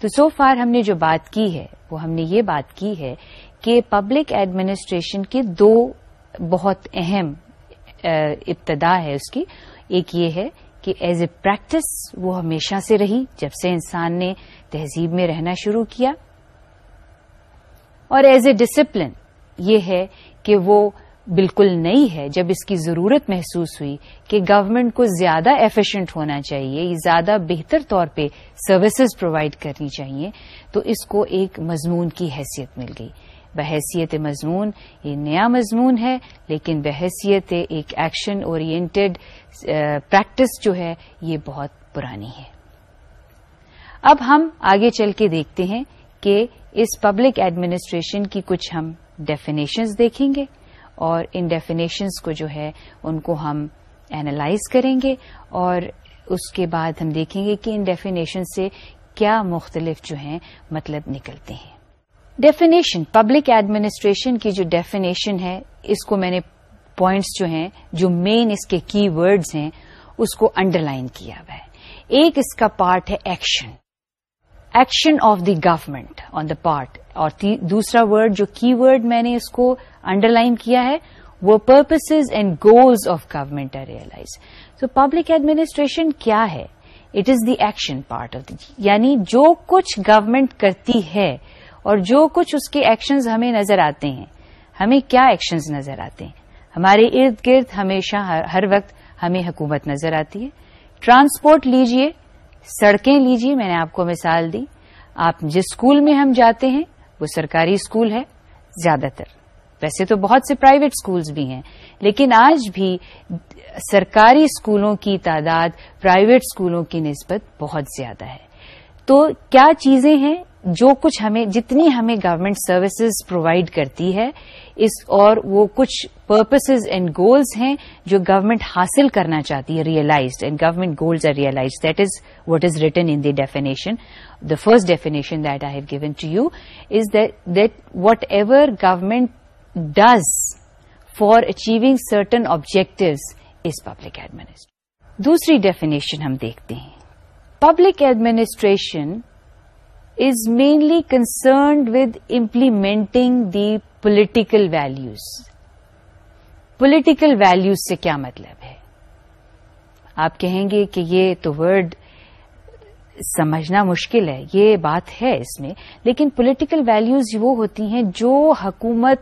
تو سو فار ہم نے جو بات کی ہے، وہ ہم نے یہ بات کی ہے کہ پبلک ایڈمنسٹریشن کے دو بہت اہم ابتدا ہے اس کی۔ ایک یہ ہے کہ ایز اے پریکٹس وہ ہمیشہ سے رہی، جب سے انسان نے تہذیب میں رہنا شروع کیا۔ اور ایز اے ڈسپلن یہ ہے کہ وہ بالکل نئی ہے جب اس کی ضرورت محسوس ہوئی کہ گورنمنٹ کو زیادہ ایفیشینٹ ہونا چاہیے زیادہ بہتر طور پہ سروسز پرووائڈ کرنی چاہیے، تو اس کو ایک مضمون کی حیثیت مل گئی۔ بحیثیت مضمون یہ نیا مضمون ہے، لیکن بحیثیت ایک ایکشن اورینٹڈ پریکٹس جو ہے، یہ بہت پرانی ہے۔ اب ہم آگے چل کے دیکھتے ہیں کہ اس پبلک ایڈمنسٹریشن کی کچھ ہم ڈیفینیشنز دیکھیں گے اور ان ڈیفینیشنز کو جو ہے ان کو ہم اینالائز کریں گے اور اس کے بعد ہم دیکھیں گے کہ ان ڈیفینیشن سے کیا مختلف جو ہیں مطلب نکلتے ہیں۔ ڈیفینیشن پبلک ایڈمنسٹریشن کی جو ڈیفینیشن ہے، اس کو میں نے پوائنٹس جو ہیں، جو مین اس کے کی ورڈز ہیں، اس کو انڈر لائن کیا ہوا ہے۔ ایک اس کا پارٹ ہے action action of the government on the part اور دوسرا ورڈ جو کی ورڈ میں نے اس کو انڈر لائن کیا ہے، وہ purposes and goals of government are realize تو پبلک ایڈمنسٹریشن کیا ہے? It is the action part of the یعنی جو کچھ گورمنٹ کرتی ہے اور جو کچھ اس کے ایکشنز ہمیں نظر آتے ہیں، ہمیں کیا ایکشنز نظر آتے ہیں؟ ہمارے ارد گرد ہمیشہ ہر وقت ہمیں حکومت نظر آتی ہے۔ ٹرانسپورٹ لیجیے۔ سڑکیں لیجیے میں نے آپ کو مثال دی۔ آپ جس اسکول میں ہم جاتے ہیں، وہ سرکاری اسکول ہے، زیادہ تر۔ ویسے تو بہت سے پرائیویٹ اسکولس بھی ہیں، لیکن آج بھی سرکاری اسکولوں کی تعداد پرائیویٹ اسکولوں کی نسبت بہت زیادہ ہے۔ تو کیا چیزیں ہیں جو کچھ ہمیں، جتنی ہمیں گورنمنٹ سروسز پرووائڈ کرتی ہے، اس اور وہ کچھ پرپسز اینڈ گولز ہیں جو گورنمنٹ حاصل کرنا چاہتی ہے realized and government goals are realize that is what is written in the definition the first definition that I have given to you is that whatever government does for achieving certain objectives is public administration دوسری ڈیفینیشن ہم دیکھتے ہیں. Public administration is mainly concerned with implementing the political values. Political values سے کیا مطلب ہے؟ آپ کہیں گے کہ یہ تو ورڈ سمجھنا مشکل ہے، یہ بات ہے اس میں، لیکن پولیٹیکل ویلوز وہ ہوتی ہیں جو حکومت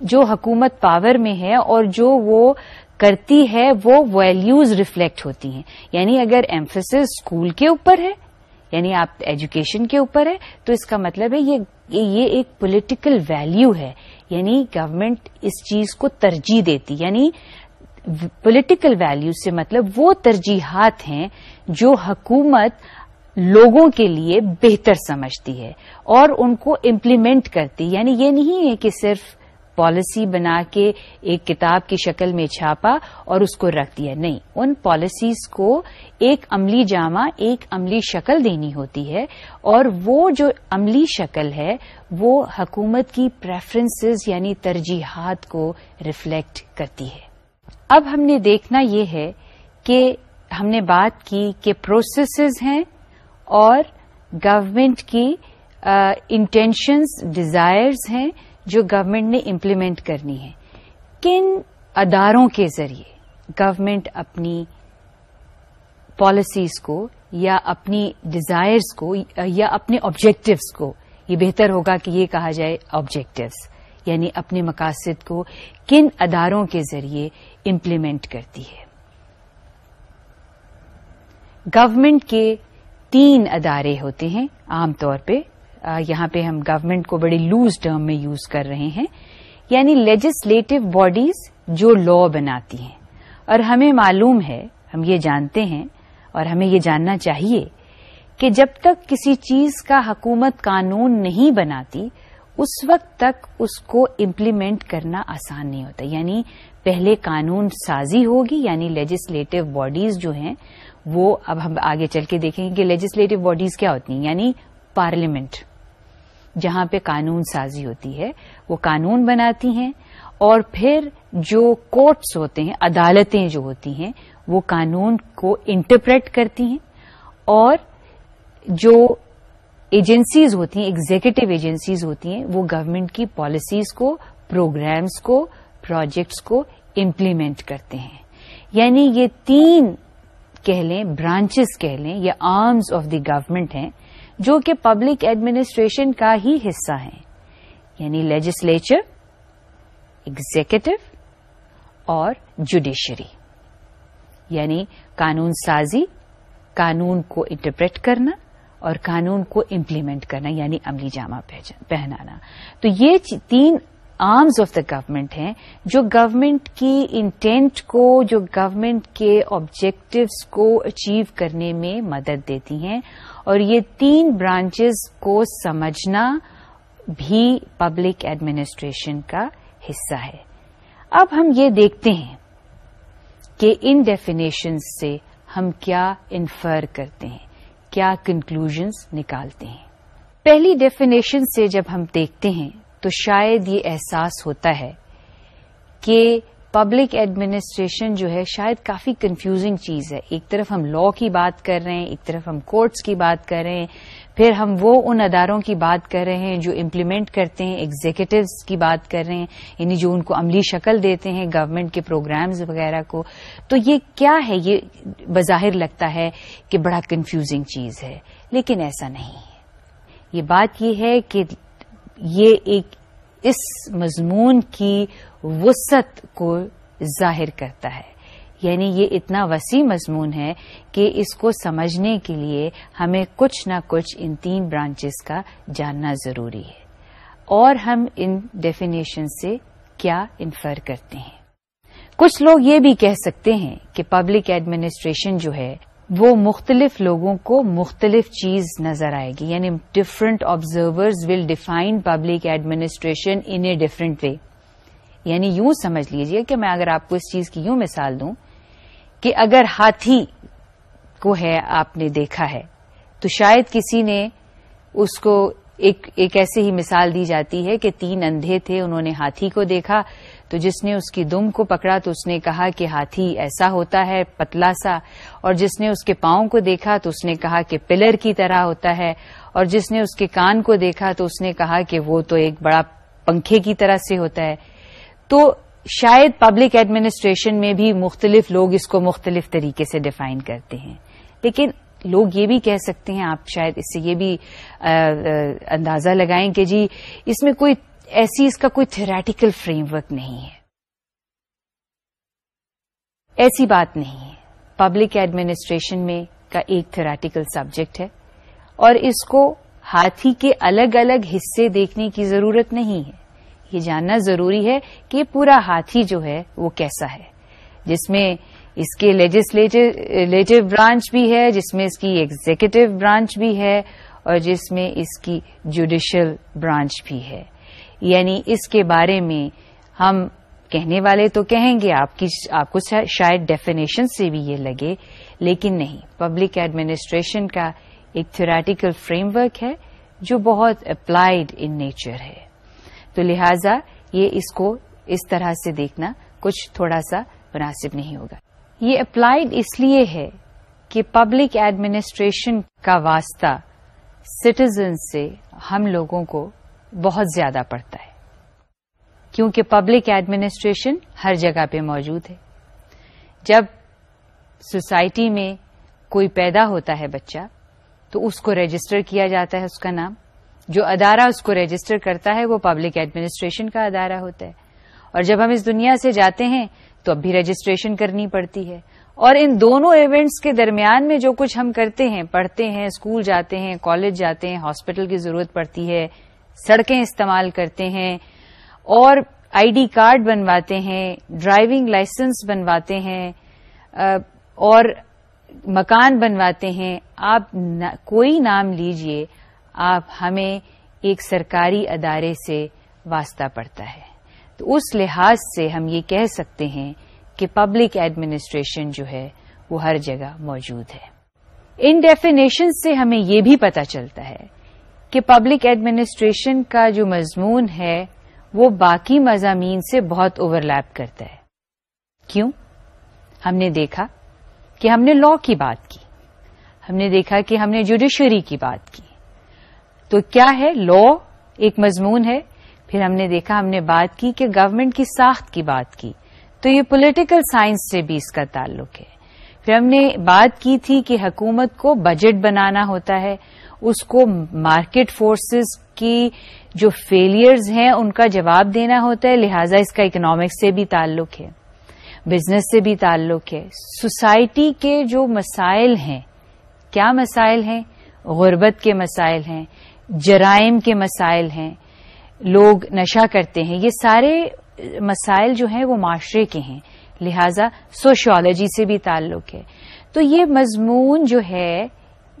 جو حکومت پاور میں ہے اور جو وہ کرتی ہے، وہ ویلیوز ریفلیکٹ ہوتی ہیں۔ یعنی اگر ایمفس اسکول کے اوپر ہے یعنی آپ ایجوکیشن کے اوپر ہے تو اس کا مطلب ہے یہ ایک پولیٹیکل ویلیو ہے۔ یعنی گورنمنٹ اس چیز کو ترجیح دیتی۔ یعنی پولیٹیکل ویلیو سے مطلب وہ ترجیحات ہیں جو حکومت لوگوں کے لیے بہتر سمجھتی ہے اور ان کو امپلیمنٹ کرتی۔ یعنی یہ نہیں ہے کہ صرف پالیسی بنا کے ایک کتاب کی شکل میں چھاپا اور اس کو رکھ دیا۔ نہیں، ان پالیسیز کو ایک عملی جامع، ایک عملی شکل دینی ہوتی ہے اور وہ جو عملی شکل ہے، وہ حکومت کی پریفرنسز یعنی ترجیحات کو ریفلیکٹ کرتی ہے۔ اب ہم نے دیکھنا یہ ہے کہ ہم نے بات کی کہ پروسیسز ہیں اور گورمنٹ کی انٹینشنز ڈیزائرز ہیں۔ جو گورنمنٹ نے امپلیمنٹ کرنی ہے، کن اداروں کے ذریعے گورنمنٹ اپنی پالیسیز کو یا اپنی ڈیزائرز کو یا اپنے آبجیکٹوس کو، یہ بہتر ہوگا کہ یہ کہا جائے آبجیکٹوس یعنی اپنے مقاصد کو کن اداروں کے ذریعے امپلیمنٹ کرتی ہے۔ گورنمنٹ کے تین ادارے ہوتے ہیں، عام طور پہ یہاں پہ ہم گورنمنٹ کو بڑی لوز ٹرم میں یوز کر رہے ہیں یعنی لیجسلیٹو باڈیز جو لا بناتی ہیں۔ اور ہمیں معلوم ہے، ہم یہ جانتے ہیں اور ہمیں یہ جاننا چاہیے کہ جب تک کسی چیز کا حکومت قانون نہیں بناتی، اس وقت تک اس کو امپلیمنٹ کرنا آسان نہیں ہوتا۔ یعنی پہلے قانون سازی ہوگی یعنی لیجسلیٹو باڈیز جو ہیں، وہ اب ہم آگے چل کے دیکھیں گے کہ لیجسلیٹو باڈیز کیا ہوتی ہیں یعنی پارلیمنٹ جہاں پہ قانون سازی ہوتی ہے، وہ قانون بناتی ہیں اور پھر جو کورٹس ہوتے ہیں، عدالتیں جو ہوتی ہیں، وہ قانون کو انٹرپریٹ کرتی ہیں اور جو ایجنسیز ہوتی ہیں ایگزیکٹو ایجنسیز ہوتی ہیں، وہ گورنمنٹ کی پالیسیز کو پروگرامز کو پروجیکٹس کو امپلیمنٹ کرتے ہیں۔ یعنی یہ تین کہہ لیں برانچز کہہ لیں یا آرمز آف دی گورمنٹ ہیں۔ جو کہ پبلک ایڈمنسٹریشن کا ہی حصہ ہیں۔ یعنی لیجسلیچر ایگزیکٹو اور جوڈیشری یعنی قانون سازی، قانون کو انٹرپریٹ کرنا اور قانون کو امپلیمنٹ کرنا یعنی عملی جامہ پہنانا۔ تو یہ تین آرمز آف دا گورمنٹ ہیں جو گورمنٹ کی انٹینٹ کو، جو گورمنٹ کے آبجیکٹوس کو اچیو کرنے میں مدد دیتی ہیں۔ اور یہ تین برانچز کو سمجھنا بھی پبلک ایڈمنسٹریشن کا حصہ ہے۔ اب ہم یہ دیکھتے ہیں کہ ان ڈیفینیشن سے ہم کیا انفر کرتے ہیں، کیا کنکلوژنس نکالتے ہیں۔ پہلی ڈیفینیشن سے جب ہم دیکھتے ہیں تو شاید یہ احساس ہوتا ہے کہ پبلک ایڈمنسٹریشن جو ہے شاید کافی کنفیوزنگ چیز ہے۔ ایک طرف ہم لا کی بات کر رہے ہیں، ایک طرف ہم کورٹس کی بات کر رہے ہیں، پھر ہم وہ ان اداروں کی بات کر رہے ہیں جو امپلیمنٹ کرتے ہیں ایگزیکٹوز کی بات کر رہے ہیں یعنی جو ان کو عملی شکل دیتے ہیں گورنمنٹ کے پروگرامز وغیرہ کو۔ تو یہ کیا ہے؟ یہ بظاہر لگتا ہے کہ بڑا کنفیوزنگ چیز ہے، لیکن ایسا نہیں ہے۔ یہ بات یہ ہے کہ یہ ایک اس مضمون کی وسط کو ظاہر کرتا ہے۔ یعنی یہ اتنا وسیع مضمون ہے کہ اس کو سمجھنے کے لیے ہمیں کچھ نہ کچھ ان تین برانچز کا جاننا ضروری ہے۔ اور ہم ان ڈیفینیشن سے کیا انفر کرتے ہیں؟ کچھ لوگ یہ بھی کہہ سکتے ہیں کہ پبلک ایڈمنسٹریشن جو ہے وہ مختلف لوگوں کو مختلف چیز نظر آئے گی۔ یعنی different observers will define public administration in a different way یعنی یوں سمجھ لیجیے کہ میں اگر آپ کو اس چیز کی یوں مثال دوں کہ اگر ہاتھی کو ہے، آپ نے دیکھا ہے، تو شاید کسی نے اس کو ایک ایک ایسے ہی مثال دی جاتی ہے کہ تین اندھے تھے، انہوں نے ہاتھی کو دیکھا۔ تو جس نے اس کی دم کو پکڑا تو اس نے کہا کہ ہاتھی ایسا ہوتا ہے، پتلا سا۔ اور جس نے اس کے پاؤں کو دیکھا تو اس نے کہا کہ پلر کی طرح ہوتا ہے۔ اور جس نے اس کے کان کو دیکھا تو اس نے کہا کہ وہ تو ایک بڑا پنکھے کی طرح سے ہوتا ہے۔ تو شاید پبلک ایڈمنسٹریشن میں بھی مختلف لوگ اس کو مختلف طریقے سے ڈیفائن کرتے ہیں۔ لیکن لوگ یہ بھی کہہ سکتے ہیں، آپ شاید اس سے یہ بھی اندازہ لگائیں کہ جی اس میں کوئی ایسی اس کا کوئی تھریٹیکل فریم ورک نہیں ہے۔ ایسی بات نہیں ہے۔ پبلک ایڈمنسٹریشن میں کا ایک تھریٹیکل سبجیکٹ ہے اور اس کو ہاتھی کے الگ الگ حصے دیکھنے کی ضرورت نہیں ہے۔ یہ جاننا ضروری ہے کہ پورا ہاتھی جو ہے وہ کیسا ہے۔ جس میں اس کے لیجسلیٹو برانچ بھی ہے، جس میں اس کی ایگزیکٹو برانچ بھی ہے اور جس میں اس کی جوڈیشل برانچ بھی ہے۔ یعنی اس کے بارے میں ہم کہنے والے تو کہیں گے، آپ کی آپ کو شاید ڈیفینیشن سے بھی یہ لگے، لیکن نہیں۔ پبلک ایڈمنسٹریشن کا ایک تھوریٹیکل فریم ورک ہے جو بہت اپلائیڈ ان نیچر ہے۔ تو لہذا یہ اس کو اس طرح سے دیکھنا کچھ تھوڑا سا مناسب نہیں ہوگا۔ یہ اپلائیڈ اس لیے ہے کہ پبلک ایڈمنسٹریشن کا واسطہ سٹیزن سے ہم لوگوں کو بہت زیادہ پڑتا ہے۔ کیونکہ پبلک ایڈمنسٹریشن ہر جگہ پہ موجود ہے۔ جب سوسائٹی میں کوئی پیدا ہوتا ہے بچہ، تو اس کو رجسٹر کیا جاتا ہے اس کا نام۔ جو ادارہ اس کو رجسٹر کرتا ہے، وہ پبلک ایڈمنسٹریشن کا ادارہ ہوتا ہے۔ اور جب ہم اس دنیا سے جاتے ہیں، تو اب بھی رجسٹریشن کرنی پڑتی ہے۔ اور ان دونوں ایونٹس کے درمیان میں جو کچھ ہم کرتے ہیں، پڑھتے ہیں اسکول جاتے ہیں کالج جاتے ہیں ہاسپٹل کی ضرورت پڑتی ہے۔ سڑکیں استعمال کرتے ہیں اور آئی ڈی کارڈ بنواتے ہیں، ڈرائیونگ لائسنس بنواتے ہیں اور مکان بنواتے ہیں۔ آپ کوئی نام لیجیے، آپ ہمیں ایک سرکاری ادارے سے واسطہ پڑتا ہے۔ تو اس لحاظ سے ہم یہ کہہ سکتے ہیں کہ پبلک ایڈمنسٹریشن جو ہے، وہ ہر جگہ موجود ہے۔ ان ڈیفینیشن سے ہمیں یہ بھی پتا چلتا ہے کہ پبلک ایڈمنسٹریشن کا جو مضمون ہے، وہ باقی مضامین سے بہت اوور لیپ کرتا ہے۔ کیوں؟ ہم نے دیکھا کہ ہم نے لا کی بات کی۔ ہم نے دیکھا کہ ہم نے جوڈیشری کی بات کی۔ تو کیا ہے؟ لا ایک مضمون ہے۔ پھر ہم نے دیکھا، ہم نے بات کی کہ گورنمنٹ کی ساخت کی بات کی۔ تو یہ پولیٹیکل سائنس سے بھی اس کا تعلق ہے۔ پھر ہم نے بات کی تھی کہ حکومت کو بجٹ بنانا ہوتا ہے۔ اس کو مارکیٹ فورسز کی جو فیلئرز ہیں، ان کا جواب دینا ہوتا ہے، لہذا اس کا اکنامکس سے بھی تعلق ہے بزنس سے بھی تعلق ہے۔ سوسائٹی کے جو مسائل ہیں، کیا مسائل ہیں؟ غربت کے مسائل ہیں، جرائم کے مسائل ہیں، لوگ نشہ کرتے ہیں، یہ سارے مسائل جو ہیں وہ معاشرے کے ہیں، لہذا سوشیولوجی سے بھی تعلق ہے۔ تو یہ مضمون جو ہے،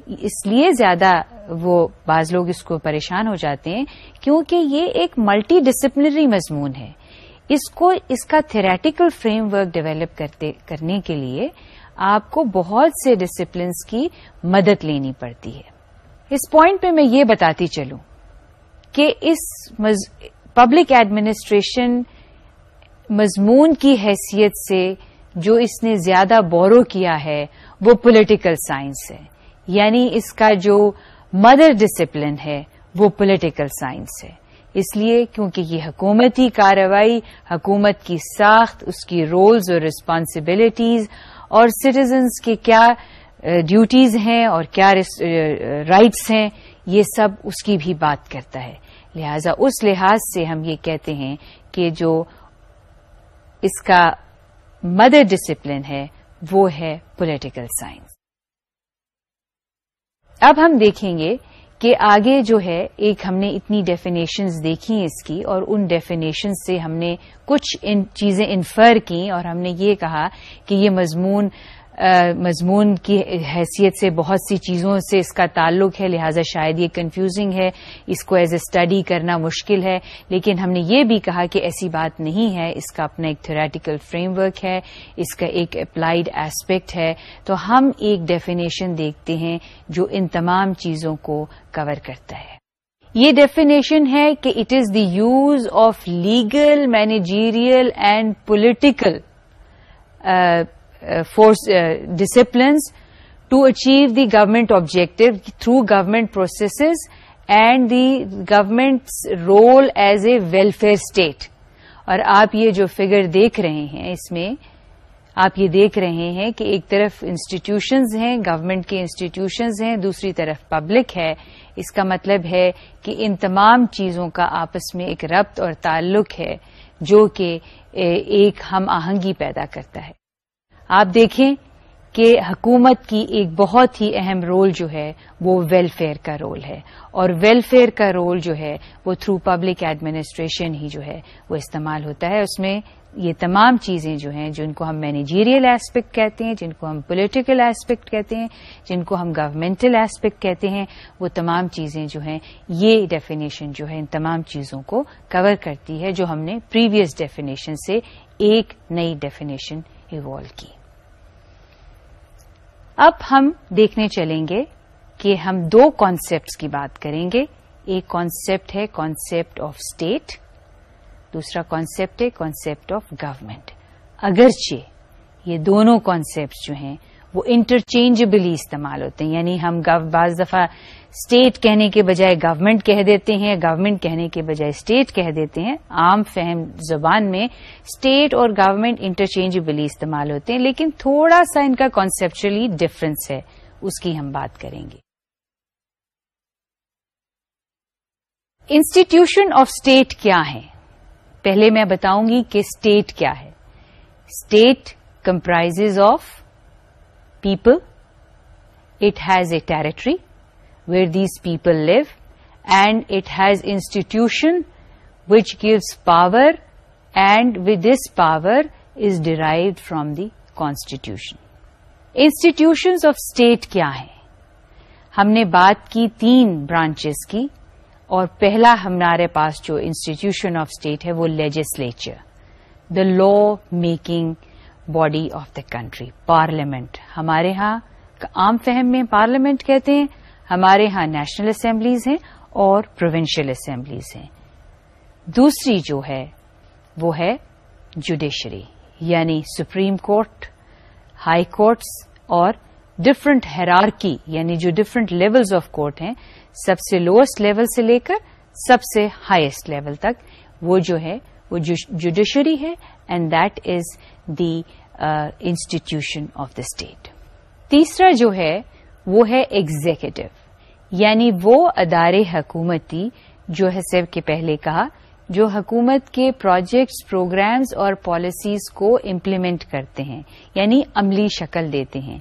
اس لیے زیادہ وہ بعض لوگ اس کو پریشان ہو جاتے ہیں، کیونکہ یہ ایک ملٹی ڈسپلنری مضمون ہے۔ اس کو، اس کا تھریٹیکل فریم ورک ڈیولپ کرنے کے لیے آپ کو بہت سے ڈسپلنس کی مدد لینی پڑتی ہے۔ اس پوائنٹ پہ میں یہ بتاتی چلوں کہ اس پبلک ایڈمنسٹریشن مضمون کی حیثیت سے جو اس نے زیادہ بورو کیا ہے، وہ پولیٹیکل سائنس ہے۔ یعنی اس کا جو مدر ڈسپلن ہے، وہ پولیٹیکل سائنس ہے۔ اس لیے کیونکہ یہ حکومتی کارروائی، حکومت کی ساخت، اس کی رولز اور ریسپانسبلٹیز اور سٹیزنز کے کیا ڈیوٹیز ہیں اور کیا رائٹس ہیں، یہ سب اس کی بھی بات کرتا ہے۔ لہذا اس لحاظ سے ہم یہ کہتے ہیں کہ جو اس کا مدر ڈسپلن ہے، وہ ہے پولیٹیکل سائنس اب ہم دیکھیں گے کہ آگے جو ہے، ایک ہم نے اتنی ڈیفینیشنز دیکھی اس کی اور ان ڈیفینیشن سے ہم نے کچھ ان چیزیں انفر کی اور ہم نے یہ کہا کہ یہ مضمون مضمون کی حیثیت سے بہت سی چیزوں سے اس کا تعلق ہے، لہذا شاید یہ کنفیوزنگ ہے۔ اس کو ایز اے اسٹڈی کرنا مشکل ہے۔ لیکن ہم نے یہ بھی کہا کہ ایسی بات نہیں ہے۔ اس کا اپنا ایک تھریٹیکل فریم ورک ہے۔ اس کا ایک اپلائیڈ ایسپیکٹ ہے۔ تو ہم ایک ڈیفینیشن دیکھتے ہیں جو ان تمام چیزوں کو کور کرتا ہے۔ یہ ڈیفینیشن ہے کہ it is the use of legal managerial and political force uh, disciplines to achieve the government objective through government processes and the government's role as a welfare state. اور آپ یہ جو فگر دیکھ رہے ہیں اس میں آپ یہ دیکھ رہے ہیں کہ ایک طرف انسٹیٹیوشنز ہیں گورنمنٹ کے انسٹیٹیوشنز ہیں دوسری طرف پبلک ہے اس کا مطلب ہے کہ ان تمام چیزوں کا آپس میں ایک ربط اور تعلق ہے جو کہ uh, ایک ہم آہنگی پیدا کرتا ہے آپ دیکھیں کہ حکومت کی ایک بہت ہی اہم رول جو ہے وہ ویلفیئر کا رول ہے اور ویلفیئر کا رول جو ہے وہ تھرو پبلک ایڈمنسٹریشن ہی جو ہے وہ استعمال ہوتا ہے۔ اس میں یہ تمام چیزیں جو ہیں جن کو ہم مینیجیریل ایسپیکٹ کہتے ہیں، جن کو ہم پولیٹیکل ایسپیکٹ کہتے ہیں، جن کو ہم گورمنٹل ایسپیکٹ کہتے ہیں، وہ تمام چیزیں جو ہیں، یہ ڈیفینیشن جو ہے ان تمام چیزوں کو کور کرتی ہے جو ہم نے پریویس ڈیفینیشن سے ایک نئی ڈیفینیشن ایوالو کی۔ اب ہم دیکھنے چلیں گے کہ ہم دو کانسیپٹس کی بات کریں گے۔ ایک کانسیپٹ ہے کانسیپٹ آف اسٹیٹ دوسرا کانسیپٹ ہے کانسیپٹ آف گورمنٹ اگرچہ یہ دونوں کانسیپٹ جو ہیں وہ انٹرچینجبلی استعمال ہوتے ہیں۔ یعنی ہم بعض دفعہ اسٹیٹ کہنے کے بجائے گورنمنٹ کہہ دیتے ہیں گورنمنٹ کہنے کے بجائے اسٹیٹ کہہ دیتے ہیں۔ عام فہم زبان میں اسٹیٹ اور گورنمنٹ انٹرچینجبلی استعمال ہوتے ہیں، لیکن تھوڑا سا ان کا کانسیپچلی ڈفرنس ہے۔ اس کی ہم بات کریں گے۔ انسٹیٹیوشن آف اسٹیٹ کیا ہے؟ پہلے میں بتاؤں گی کہ اسٹیٹ کیا ہے۔ State comprise of people it has a territory where these people live and it has institution which gives power and with this power is derived from the constitution institutions of state کیا ہے ہم نے بات کی تین branches کی اور پہلا ہمارے پاس جو انسٹیٹیوشن آف اسٹیٹ ہے وہ legislature the law making body of the country, parliament. ہمارے ہاں عام فہم میں پارلیمنٹ کہتے ہیں، ہمارے ہاں نیشنل اسمبلیز ہیں اور پروونشل اسمبلیز ہیں۔ دوسری جو ہے، وہ ہے جوڈیشری یعنی سپریم کورٹ، ہائی کورٹس اور ڈفرنٹ ہیرارکی یعنی جو ڈفرنٹ لیولز آف کورٹ ہیں، سب سے لوئسٹ لیول سے لے کر سب سے ہائیسٹ لیول تک وہ جو ہے وہ جوڈیشری ہے and that is the institution of the state تیسرا جو ہے وہ ہے ایگزیکٹو یعنی وہ ادارے حکومتی جو ہے کے پہلے کہا، جو حکومت کے پروجیکٹس پروگرامز اور پالیسیز کو امپلیمنٹ کرتے ہیں یعنی عملی شکل دیتے ہیں۔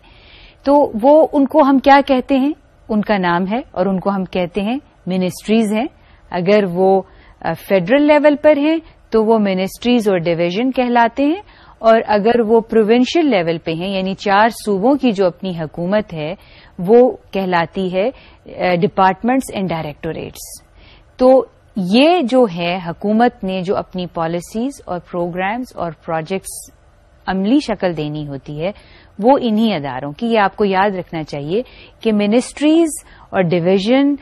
تو وہ ان کو ہم کیا کہتے ہیں؟ ان کا نام ہے اور ان کو ہم کہتے ہیں منسٹریز ہیں۔ اگر وہ uh, فیڈرل لیول پر ہیں تو وہ منسٹریز اور ڈویژن کہلاتے ہیں اور اگر وہ پروونشل لیول پہ ہیں یعنی چار صوبوں کی جو اپنی حکومت ہے، وہ کہلاتی ہے ڈپارٹمنٹس اینڈ ڈائریکٹوریٹس تو یہ جو ہے، حکومت نے جو اپنی پالیسیز اور پروگرامز اور پروجیکٹس عملی شکل دینی ہوتی ہے، وہ انہی اداروں کی، یہ آپ کو یاد رکھنا چاہیے کہ منسٹریز اور ڈویژن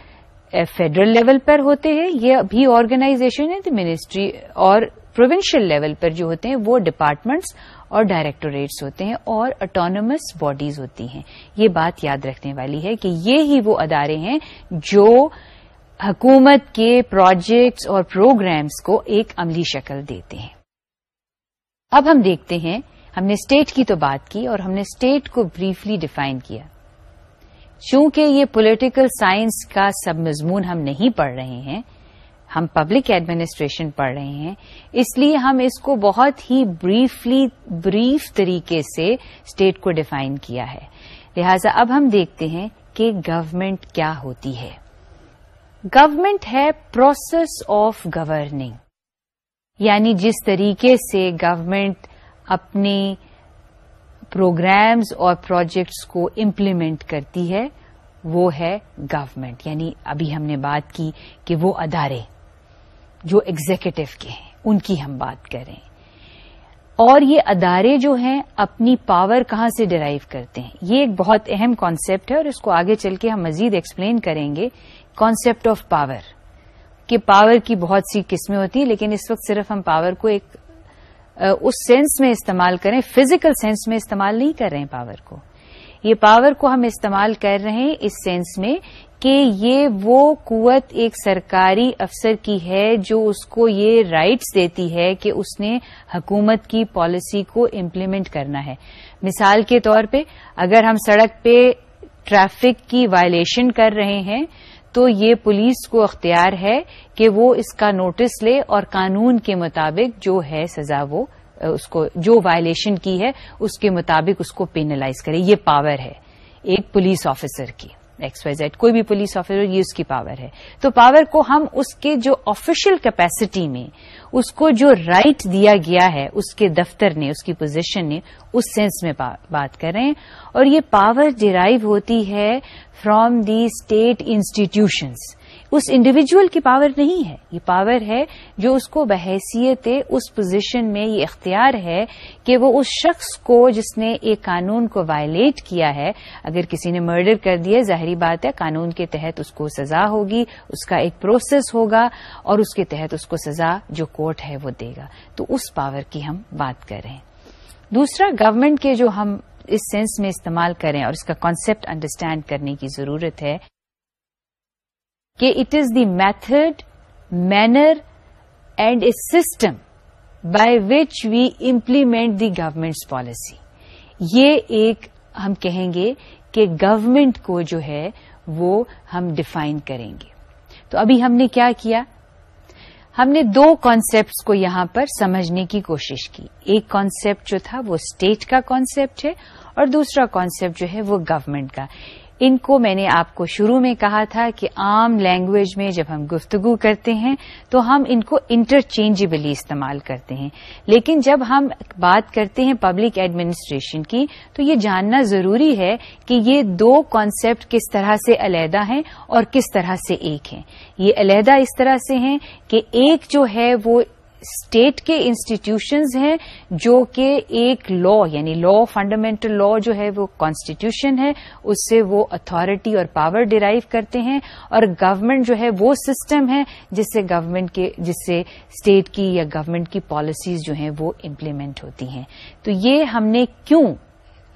فیڈرل لیول پر ہوتے ہیں، یہ بھی آرگنائزیشن ہے منسٹری اور پروونشل لیول پر جو ہوتے ہیں، وہ ڈپارٹمنٹس اور ڈائریکٹوریٹس ہوتے ہیں اور اٹانومس باڈیز ہوتی ہیں۔ یہ بات یاد رکھنے والی ہے کہ یہ ہی وہ ادارے ہیں جو حکومت کے پروجیکٹس اور پروگرامز کو ایک عملی شکل دیتے ہیں۔ اب ہم دیکھتے ہیں، ہم نے اسٹیٹ کی تو بات کی اور ہم نے اسٹیٹ کو بریفلی ڈیفائن کیا۔ چونکہ یہ پولیٹیکل سائنس کا سب مضمون ہم نہیں پڑھ رہے ہیں، ہم پبلک ایڈمنسٹریشن پڑھ رہے ہیں، اس لیے ہم اس کو بہت ہی بریفلی بریف طریقے سے اسٹیٹ کو ڈیفائن کیا ہے۔ لہذا اب ہم دیکھتے ہیں کہ گورمنٹ کیا ہوتی ہے۔ گورمنٹ ہے پروسیس آف گورننگ یعنی جس طریقے سے گورمنٹ اپنے پروگرامز اور پروجیکٹس کو امپلیمنٹ کرتی ہے، وہ ہے گورمنٹ یعنی ابھی ہم نے بات کی کہ وہ ادارے جو ایگزیکٹو کے ہیں، ان کی ہم بات کریں۔ اور یہ ادارے جو ہیں، اپنی پاور کہاں سے ڈرائیو کرتے ہیں؟ یہ ایک بہت اہم کانسیپٹ ہے اور اس کو آگے چل کے ہم مزید ایکسپلین کریں گے۔ کانسیپٹ آف پاور کہ پاور کی بہت سی قسمیں ہوتی ہیں، لیکن اس وقت صرف ہم پاور کو ایک اس سینس میں استعمال کریں، فزیکل سینس میں استعمال نہیں کر رہے ہیں پاور کو۔ یہ پاور کو ہم استعمال کر رہے ہیں اس سینس میں کہ یہ وہ قوت ایک سرکاری افسر کی ہے جو اس کو یہ رائٹس دیتی ہے کہ اس نے حکومت کی پالیسی کو امپلیمنٹ کرنا ہے۔ مثال کے طور پہ، اگر ہم سڑک پہ ٹریفک کی وائلیشن کر رہے ہیں تو یہ پولیس کو اختیار ہے کہ وہ اس کا نوٹس لے اور قانون کے مطابق جو ہے سزا وہ اس کو، جو وائلیشن کی ہے، اس کے مطابق اس کو پینلائز کرے۔ یہ پاور ہے ایک پولیس آفیسر کی ایکس وائی زیڈ کوئی بھی پولیس آفیسر یہ اس کی پاور ہے۔ تو پاور کو ہم اس کے جو آفیشل کیپیسٹی میں اس کو جو رائٹ دیا گیا ہے، اس کے دفتر نے، اس کی پوزیشن نے، اس سینس میں بات کر رہے ہیں۔ اور یہ پاور ڈرائیو ہوتی ہے فرام دی اسٹیٹ انسٹیٹیوشنس اس انڈیویجل کی پاور نہیں ہے۔ یہ پاور ہے جو اس کو بحیثیت اس پوزیشن میں یہ اختیار ہے کہ وہ اس شخص کو جس نے ایک قانون کو وائلیٹ کیا ہے، اگر کسی نے مرڈر کر دیا، ظاہری بات ہے، قانون کے تحت اس کو سزا ہوگی، اس کا ایک پروسیس ہوگا اور اس کے تحت اس کو سزا جو کورٹ ہے وہ دے گا۔ تو اس پاور کی ہم بات کر رہے ہیں۔ دوسرا گورنمنٹ کے جو ہم اس سینس میں استعمال کریں اور اس کا کانسیپٹ انڈرسٹینڈ کرنے کی ضرورت ہے کہ it is the method manner and a system by which we implement the government's policy یہ ایک ہم کہیں گے کہ گورمنٹ کو جو ہے وہ ہم ڈیفائن کریں گے۔ تو ابھی ہم نے کیا کیا؟ ہم نے دو کانسیپٹس کو یہاں پر سمجھنے کی کوشش کی۔ ایک کانسیپٹ جو تھا وہ اسٹیٹ کا کانسیپٹ ہے اور دوسرا کانسیپٹ جو ہے وہ گورنمنٹ کا۔ ان کو میں نے آپ کو شروع میں کہا تھا کہ عام لینگویج میں جب ہم گفتگو کرتے ہیں تو ہم ان کو انٹرچینجبلی استعمال کرتے ہیں۔ لیکن جب ہم بات کرتے ہیں پبلک ایڈمنسٹریشن کی تو یہ جاننا ضروری ہے کہ یہ دو کانسیپٹ کس طرح سے علیحدہ ہیں اور کس طرح سے ایک ہیں۔ یہ علیحدہ اس طرح سے ہیں کہ ایک جو ہے وہ اسٹیٹ کے انسٹیٹیوشنز ہیں جو کہ ایک لا یعنی لا فنڈامنٹل لا جو ہے وہ کانسٹیٹیوشن ہے، اس سے وہ اتارٹی اور پاور ڈرائیو کرتے ہیں اور گورنمنٹ جو ہے وہ سسٹم ہے جس سے گورنمنٹ کے، جس سے اسٹیٹ کی یا گورنمنٹ کی پالیسیز جو ہیں وہ امپلیمنٹ ہوتی ہیں۔ تو یہ ہم نے کیوں،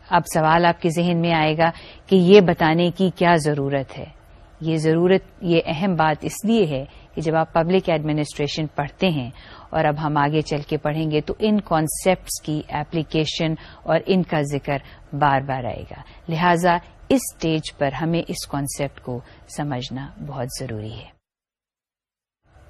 اب سوال آپ کے ذہن میں آئے گا کہ یہ بتانے کی کیا ضرورت ہے۔ یہ ضرورت، یہ اہم بات اس لیے ہے کہ جب آپ پبلک ایڈمنسٹریشن پڑھتے ہیں اور اب ہم آگے چل کے پڑھیں گے تو ان کانسیپٹس کی ایپلیکیشن اور ان کا ذکر بار بار آئے گا۔ لہذا اس سٹیج پر ہمیں اس کانسیپٹ کو سمجھنا بہت ضروری ہے۔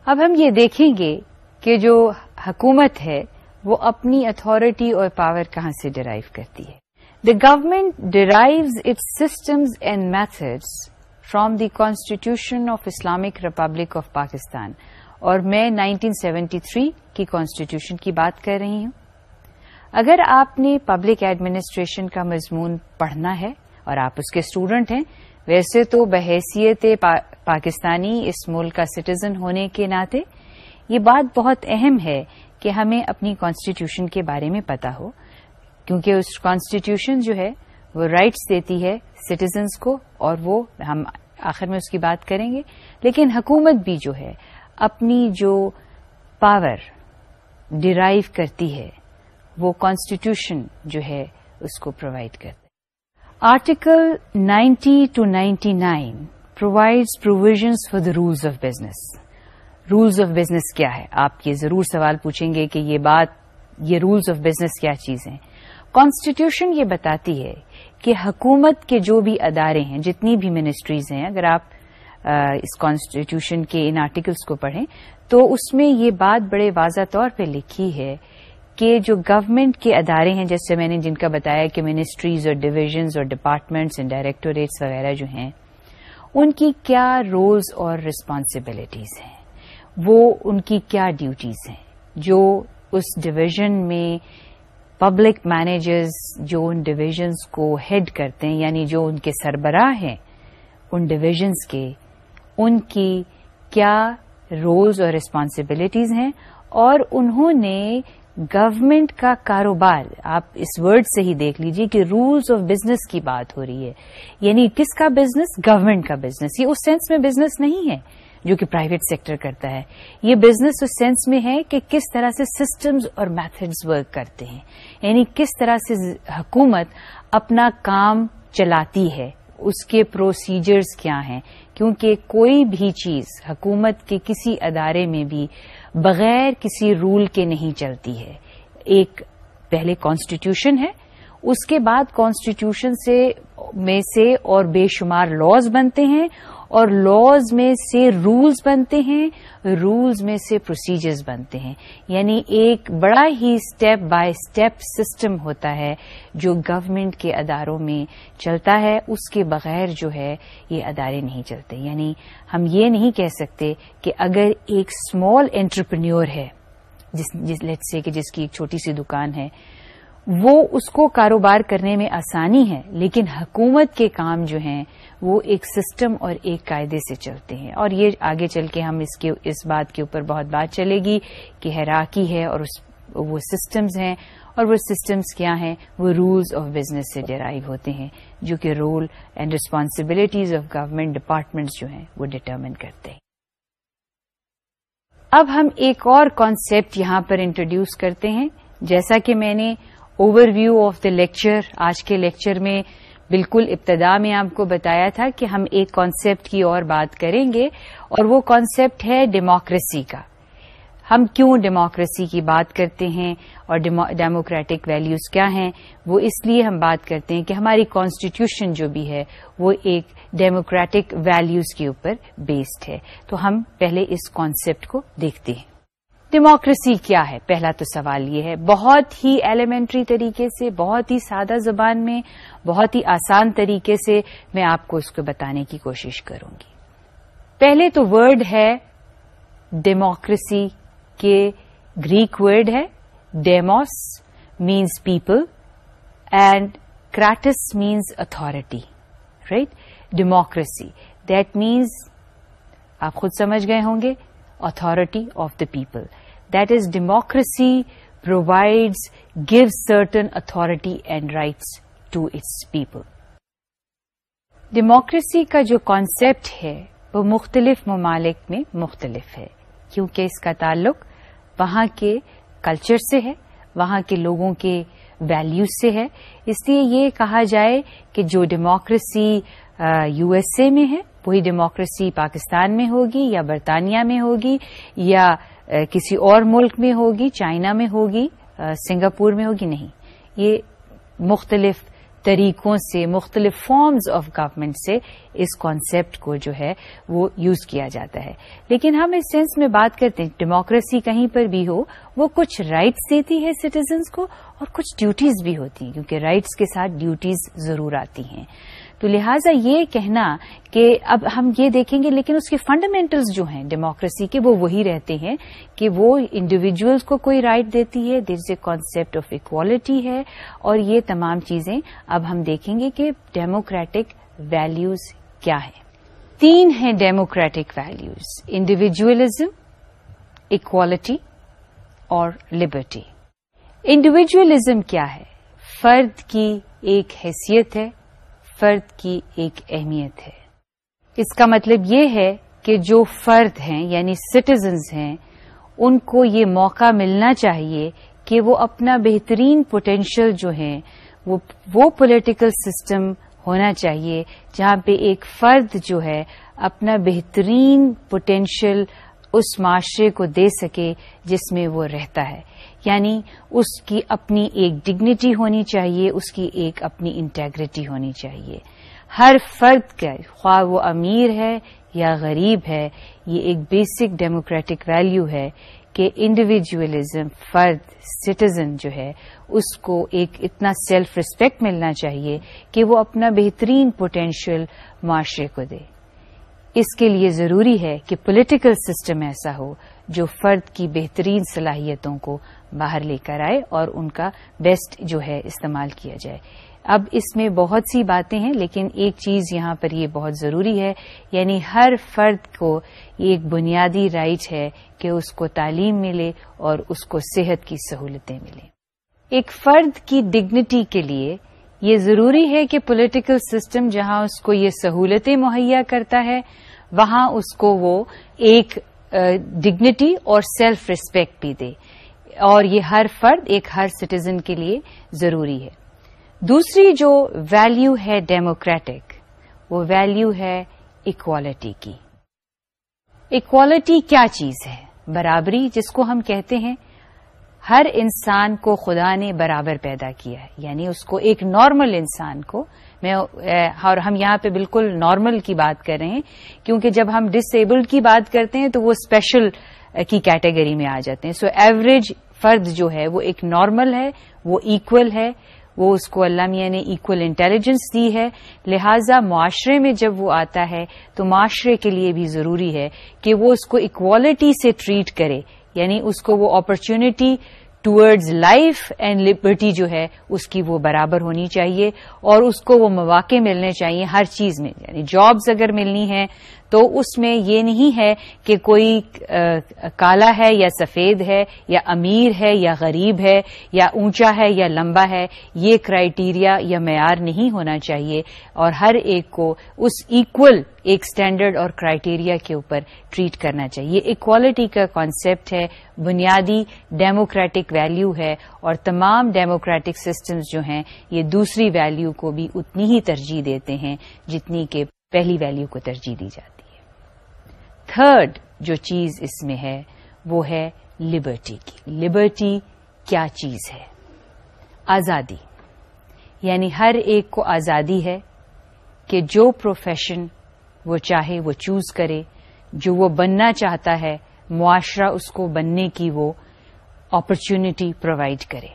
اب ہم یہ دیکھیں گے کہ جو حکومت ہے، وہ اپنی اتارٹی اور پاور کہاں سے ڈرائیو کرتی ہے۔ The government drives its systems and methods from the constitution of Islamic Republic of Pakistan اور میں 1973 کی کانسٹیٹیوشن کی بات کر رہی ہوں۔ اگر آپ نے پبلک ایڈمنسٹریشن کا مضمون پڑھنا ہے اور آپ اس کے اسٹوڈنٹ ہیں، ویسے تو بحیثیت پاکستانی اس ملک کا سٹیزن ہونے کے ناطے یہ بات بہت اہم ہے کہ ہمیں اپنی کانسٹیٹیوشن کے بارے میں پتا ہو، کیونکہ اس کانسٹیٹیوشن جو ہے وہ رائٹس دیتی ہے سٹیزنس کو اور وہ ہم آخر میں اس کی بات کریں گے۔ لیکن حکومت بھی جو ہے، اپنی جو پاور ڈرائیو کرتی ہے، وہ کانسٹیٹیوشن جو ہے اس کو پرووائڈ کرتے article ninety two ninety nine provides provisions for the rules of business rules of business کیا ہے؟ آپ یہ ضرور سوال پوچھیں گے کہ یہ بات، یہ رولز آف بزنس کیا چیز ہیں؟ کانسٹیٹیوشن یہ بتاتی ہے کہ حکومت کے جو بھی ادارے ہیں، جتنی بھی منسٹریز ہیں، اگر آپ اس کانسٹیٹیوشن کے، ان آرٹیکلس کو پڑھیں، تو اس میں یہ بات بڑے واضح طور پہ لکھی ہے کہ جو گورنمنٹ کے ادارے ہیں، جیسے میں نے جن کا بتایا کہ منسٹریز اور ڈویژنز اور ڈپارٹمنٹس اینڈ ڈائریکٹوریٹس وغیرہ جو ہیں، ان کی کیا رولز اور ریسپانسبلٹیز ہیں؟ وہ ان کی کیا ڈیوٹیز ہیں؟ جو اس ڈویژن میں پبلک مینیجرز جو ان ڈویژنس کو ہیڈ کرتے ہیں یعنی جو ان کے سربراہ ہیں، ان ڈویژنس کے، ان کی کیا رولز اور ریسپانسبلٹیز ہیں اور انہوں نے گورمنٹ کا کاروبار، آپ اس ورڈ سے ہی دیکھ لیجیے کہ رولز آف بزنس کی بات ہو رہی ہے یعنی کس کا بزنس گورنمنٹ کا بزنس یہ اس سینس میں بزنس نہیں ہے۔ جو کہ پرائیویٹ سیکٹر کرتا ہے۔ یہ بزنس اس سینس میں ہے کہ کس طرح سے سسٹمز اور میتھڈز ورک کرتے ہیں۔ یعنی کس طرح سے حکومت اپنا کام چلاتی ہے۔ اس کے پروسیجرز کیا ہیں۔ کیونکہ کوئی بھی چیز حکومت کے کسی ادارے میں بھی بغیر کسی رول کے نہیں چلتی ہے۔ ایک پہلے کانسٹیٹیوشن ہے۔ اس کے بعد کانسٹیٹیوشن سے میں سے اور بے شمار لاز بنتے ہیں اور لاز میں سے رولز بنتے ہیں رولز میں سے پروسیجرز بنتے ہیں۔ یعنی ایک بڑا ہی اسٹیپ بائی اسٹیپ سسٹم ہوتا ہے جو گورنمنٹ کے اداروں میں چلتا ہے۔ اس کے بغیر جو ہے یہ ادارے نہیں چلتے۔ یعنی ہم یہ نہیں کہہ سکتے کہ اگر ایک اسمال انٹرپرینور ہے، جس جس لیٹ سے کہ جس کی ایک چھوٹی سی دکان ہے وہ اس کو کاروبار کرنے میں آسانی ہے، لیکن حکومت کے کام جو ہیں، وہ ایک سسٹم اور ایک قاعدے سے چلتے ہیں۔ اور یہ آگے چل کے ہم اس کے، اس بات کے اوپر بہت بات چلے گی کہ حیراکی ہے اور اس، وہ سسٹمز ہیں۔ اور وہ سسٹمز کیا ہیں؟ وہ رولز آف بزنس سے ڈرائیو ہوتے ہیں، جو کہ role and responsibilities of government departments جو ہیں، وہ ڈٹرمن کرتے ہیں۔ اب ہم ایک اور کانسیپٹ یہاں پر انٹروڈیوس کرتے ہیں۔ جیسا کہ میں نے overview of the lecture آج کے لیکچر میں بالکل ابتدا میں آپ کو بتایا تھا کہ ہم ایک کانسیپٹ کی اور بات کریں گے اور وہ کانسیپٹ ہے ڈیموکریسی کا۔ ہم کیوں ڈیموکریسی کی بات کرتے ہیں اور ڈیموکریٹک ویلیوز کیا ہیں؟ وہ اس لیے ہم بات کرتے ہیں کہ ہماری کانسٹیٹیوشن جو بھی ہے وہ ایک ڈیموکریٹک ویلیوز کے اوپر بیسڈ ہے۔ تو ہم پہلے اس کانسیپٹ کو دیکھتے ہیں۔ ڈیموکریسی کیا ہے؟ پہلا تو سوال یہ ہے، بہت ہی ایلیمنٹری طریقے سے، بہت ہی سادہ زبان میں، بہت ہی آسان طریقے سے میں آپ کو اس کو بتانے کی کوشش کروں گی۔ پہلے تو ورڈ ہے ڈیموکریسی کے گریک ورڈ ہے demos means people and kratos means authority right democracy that means آپ خود سمجھ گئے ہوں گے۔ Authority of the people that is democracy provides give certain authority and rights to its people democracy کا جو کانسیپٹ ہے، وہ مختلف ممالک میں مختلف ہے. کیونکہ اس کا تعلق وہاں کے کلچر سے ہے، وہاں کے لوگوں کے ویلیوز سے ہے. اس لیے یہ کہا جائے کہ جو ڈیموکریسی یو ایس اے میں ہے وہی ڈیموکریسی پاکستان میں ہوگی یا برطانیہ میں ہوگی یا کسی اور ملک میں ہوگی، چائنا میں ہوگی سنگاپور میں ہوگی، نہیں۔ یہ مختلف طریقوں سے، مختلف فارمز آف گورمنٹ سے اس کانسیپٹ کو جو ہے وہ یوز کیا جاتا ہے۔ لیکن ہم اس سینس میں بات کرتے ہیں ڈیموکریسی کہیں پر بھی ہو، وہ کچھ رائٹس دیتی ہے سٹیزنس کو اور کچھ ڈیوٹیز بھی ہوتی ہیں، کیونکہ رائٹس کے ساتھ ڈیوٹیز ضرور آتی ہیں۔ تو لہٰذا یہ کہنا کہ اب ہم یہ دیکھیں گے، لیکن اس کے فنڈامنٹلز جو ہیں ڈیموکریسی کے، وہ وہی رہتے ہیں کہ وہ انڈیویجلس کو کوئی رائٹ دیتی ہے there is a concept of equality ہے، اور یہ تمام چیزیں اب ہم دیکھیں گے کہ ڈیموکریٹک ویلیوز کیا ہے تین ہیں ڈیموکریٹک ویلیوز انڈیویجلزم اکوالٹی اور لبرٹی انڈیویجلزم کیا ہے؟ فرد کی ایک حیثیت ہے فرد کی ایک اہمیت ہے۔ اس کا مطلب یہ ہے کہ جو فرد ہیں یعنی سٹیزنز ہیں، ان کو یہ موقع ملنا چاہیے کہ وہ اپنا بہترین پوٹینشیل جو ہے وہ پولیٹیکل سسٹم ہونا چاہیے، جہاں پہ ایک فرد جو ہے، اپنا بہترین پوٹینشیل اس معاشرے کو دے سکے جس میں وہ رہتا ہے۔ یعنی اس کی اپنی ایک ڈگنیٹی ہونی چاہیے، اس کی ایک اپنی انٹیگریٹی ہونی چاہیے۔ ہر فرد کا خواہ وہ امیر ہے یا غریب ہے، یہ ایک بیسک ڈیموکریٹک ویلیو ہے کہ انڈیویجلزم فرد سٹیزن جو ہے، اس کو ایک اتنا سیلف ریسپیکٹ ملنا چاہیے کہ وہ اپنا بہترین پوٹینشیل معاشرے کو دے۔ اس کے لیے ضروری ہے کہ پولیٹیکل سسٹم ایسا ہو جو فرد کی بہترین صلاحیتوں کو باہر لے کر آئے اور ان کا بیسٹ جو ہے استعمال کیا جائے۔ اب اس میں بہت سی باتیں ہیں، لیکن ایک چیز یہاں پر یہ بہت ضروری ہے یعنی ہر فرد کو ایک بنیادی رائٹ ہے کہ اس کو تعلیم ملے اور اس کو صحت کی سہولتیں ملیں۔ ایک فرد کی ڈگنیٹی کے لیے یہ ضروری ہے کہ پولیٹیکل سسٹم جہاں اس کو یہ سہولتیں مہیا کرتا ہے وہاں اس کو وہ ایک ڈگنیٹی اور سیلف ریسپیکٹ بھی دے۔ اور یہ ہر فرد ایک ہر سٹیزن کے لیے ضروری ہے۔ دوسری جو ویلیو ہے ڈیموکریٹک وہ ویلیو ہے اکوالٹی کی۔ اکوالٹی کیا چیز ہے؟ برابری، جس کو ہم کہتے ہیں، ہر انسان کو خدا نے برابر پیدا کیا ہے۔ یعنی اس کو ایک نارمل انسان کو میں اور ہم یہاں پہ بالکل نارمل کی بات کر رہے ہیں، کیونکہ جب ہم ڈس ایبلڈ کی بات کرتے ہیں تو وہ اسپیشل کی کیٹیگری میں آ جاتے ہیں۔ سو ایوریج فرد جو ہے وہ ایک نارمل ہے، وہ ایکول ہے، وہ اس کو اللہ میاں نے ایکول انٹیلیجنس دی ہے۔ لہذا معاشرے میں جب وہ آتا ہے تو معاشرے کے لیے بھی ضروری ہے کہ وہ اس کو اکوالٹی سے ٹریٹ کرے یعنی اس کو وہ opportunity towards life and liberty جو ہے، اس کی وہ برابر ہونی چاہیے اور اس کو وہ مواقع ملنے چاہیے ہر چیز میں۔ یعنی جابز اگر ملنی ہے تو اس میں یہ نہیں ہے کہ کوئی کالا ہے یا سفید ہے یا امیر ہے یا غریب ہے یا اونچا ہے یا لمبا ہے، یہ کرائیٹیریا یا معیار نہیں ہونا چاہیے اور ہر ایک کو اس ایکول ایک اسٹینڈرڈ اور کرائیٹیریا کے اوپر ٹریٹ کرنا چاہیے۔ اکوالٹی کا کانسیپٹ ہے، بنیادی ڈیموکریٹک ویلیو ہے اور تمام ڈیموکریٹک سسٹمز جو ہیں، یہ دوسری ویلیو کو بھی اتنی ہی ترجیح دیتے ہیں جتنی کہ پہلی ویلیو کو ترجیح دی جاتی تھرڈ جو چیز اس میں ہے وہ ہے لبرٹی کی۔ لبرٹی کیا چیز ہے؟ آزادی۔ یعنی ہر ایک کو آزادی ہے کہ جو پروفیشن وہ چاہے، وہ چوز کرے، جو وہ بننا چاہتا ہے، معاشرہ اس کو بننے کی وہ اپرچونٹی پرووائڈ کرے۔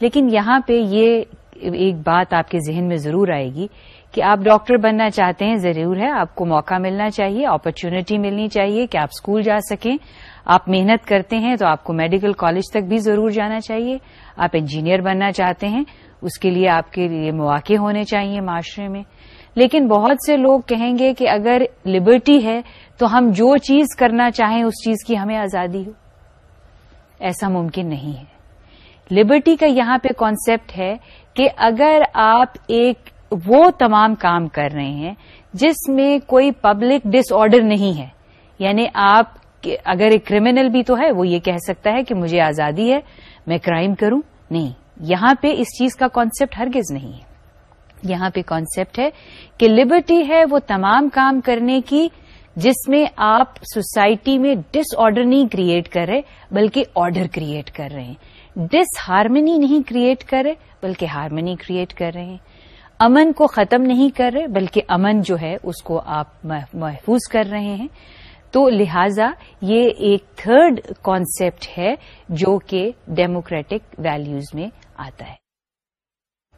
لیکن یہاں پہ یہ ایک بات آپ کے ذہن میں ضرور آئے گی کہ آپ ڈاکٹر بننا چاہتے ہیں، ضرور ہے، آپ کو موقع ملنا چاہیے اپرچونٹی ملنی چاہیے کہ آپ اسکول جا سکیں۔ آپ محنت کرتے ہیں تو آپ کو میڈیکل کالج تک بھی ضرور جانا چاہیے۔ آپ انجینئر بننا چاہتے ہیں، اس کے لیے آپ کے لیے مواقع ہونے چاہیے معاشرے میں۔ لیکن بہت سے لوگ کہیں گے کہ اگر لبرٹی ہے تو ہم جو چیز کرنا چاہیں، اس چیز کی ہمیں آزادی ہو۔ ایسا ممکن نہیں ہے۔ لبرٹی کا یہاں پہ کانسیپٹ ہے کہ اگر آپ ایک وہ تمام کام کر رہے ہیں جس میں کوئی پبلک ڈس آرڈر نہیں ہے۔ یعنی آپ اگر ایک کرمنل بھی تو ہے، وہ یہ کہہ سکتا ہے کہ مجھے آزادی ہے، میں کرائم کروں۔ نہیں، یہاں پہ اس چیز کا کانسیپٹ ہرگز نہیں ہے۔ یہاں پہ کانسیپٹ ہے کہ لبرٹی ہے وہ تمام کام کرنے کی، جس میں آپ سوسائٹی میں ڈس آرڈر نہیں کریٹ کر رہے، بلکہ آرڈر کریٹ کر رہے ہیں۔ ڈس ہارمنی نہیں کریٹ کر رہے، بلکہ ہارمنی کریٹ کر رہے ہیں۔ امن کو ختم نہیں کر رہے، بلکہ امن جو ہے، اس کو آپ محفوظ کر رہے ہیں۔ تو لہذا یہ ایک تھرڈ کانسیپٹ ہے جو کہ ڈیموکریٹک ویلیوز میں آتا ہے۔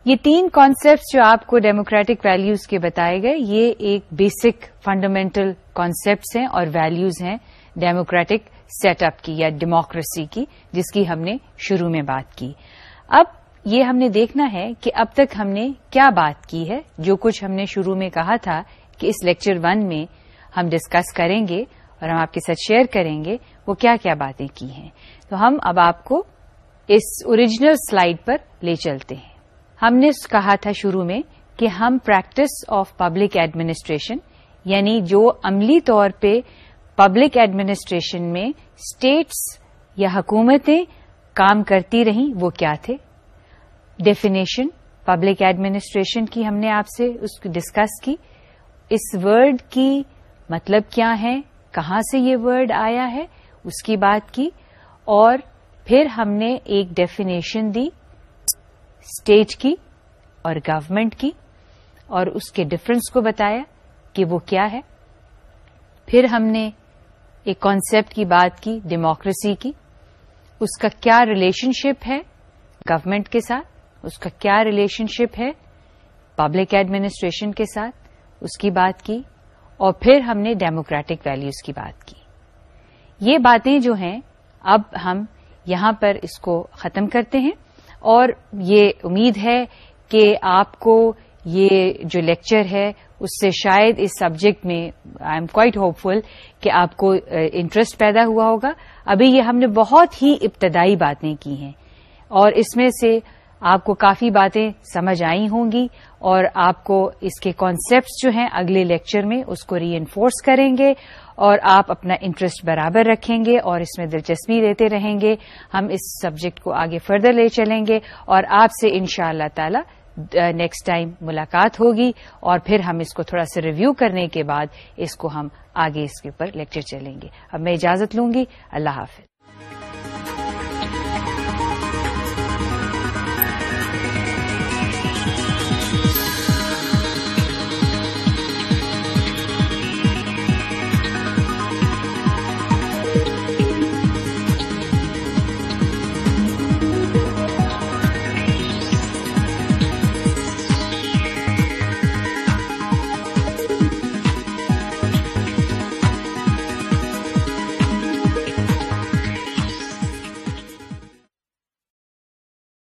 یہ تین کانسیپٹ جو آپ کو ڈیموکریٹک ویلیوز کے بتائے گئے، یہ ایک بیسک فنڈامنٹل کانسیپٹس ہیں اور ویلیوز ہیں ڈیموکریٹک سیٹ اپ کی یا ڈیموکریسی کی، جس کی ہم نے شروع میں بات کی۔ اب یہ ہم نے دیکھنا ہے کہ اب تک ہم نے کیا بات کی ہے، جو کچھ ہم نے شروع میں کہا تھا کہ اس لیکچر ون میں ہم ڈسکس کریں گے اور ہم آپ کے ساتھ شیئر کریں گے، وہ کیا کیا باتیں کی ہیں۔ تو ہم اب آپ کو اس اوریجنل سلائیڈ پر لے چلتے ہیں۔ ہم نے کہا تھا شروع میں کہ ہم پریکٹس آف پبلک ایڈمنسٹریشن یعنی جو عملی طور پہ پبلک ایڈمنسٹریشن میں اسٹیٹس یا حکومتیں کام کرتی رہیں، وہ کیا تھے؟ ڈیفینیشن پبلک ایڈمنسٹریشن کی ہم نے آپ سے اس کو ڈسکس کی. اس ورڈ کی مطلب کیا ہے؟ کہاں سے یہ ورڈ آیا ہے؟ اس کی بات کی. اور پھر ہم نے ایک ڈیفینیشن دی اسٹیٹ کی اور گورمنٹ کی، اور اس کے ڈفرنس کو بتایا کہ وہ کیا ہے. پھر ہم نے ایک کانسیپٹ کی بات کی ڈیموکریسی کی. اس کا کیا ریلیشن شپ ہے گورمنٹ کے ساتھ؟ اس کا کیا ریلیشن شپ ہے؟ پبلک ایڈمنسٹریشن کے ساتھ اس کی بات کی اور پھر ہم نے ڈیموکریٹک ویلیوز کی بات کی۔ یہ باتیں جو ہیں، اب ہم یہاں پر اس کو ختم کرتے ہیں اور یہ امید ہے کہ آپ کو یہ جو لیکچر ہے، اس سے شاید اس سبجیکٹ میں I am quite hopeful کہ آپ کو انٹرسٹ پیدا ہوا ہوگا۔ ابھی یہ ہم نے بہت ہی ابتدائی باتیں کی ہیں اور اس میں سے آپ کو کافی باتیں سمجھ آئی ہوں گی اور آپ کو اس کے کانسیپٹس جو ہیں اگلے لیکچر میں اس کو ری انفورس کریں گے اور آپ اپنا انٹرسٹ برابر رکھیں گے اور اس میں دلچسپی لیتے رہیں گے۔ ہم اس سبجیکٹ کو آگے فردر لے چلیں گے اور آپ سے ان شاء اللہ تعالی نیکسٹ ٹائم ملاقات ہوگی اور پھر ہم اس کو تھوڑا سا ریویو کرنے کے بعد اس کو ہم آگے اس کے اوپر لیکچر چلیں گے۔ اب میں اجازت لوں گی۔ اللہ حافظ۔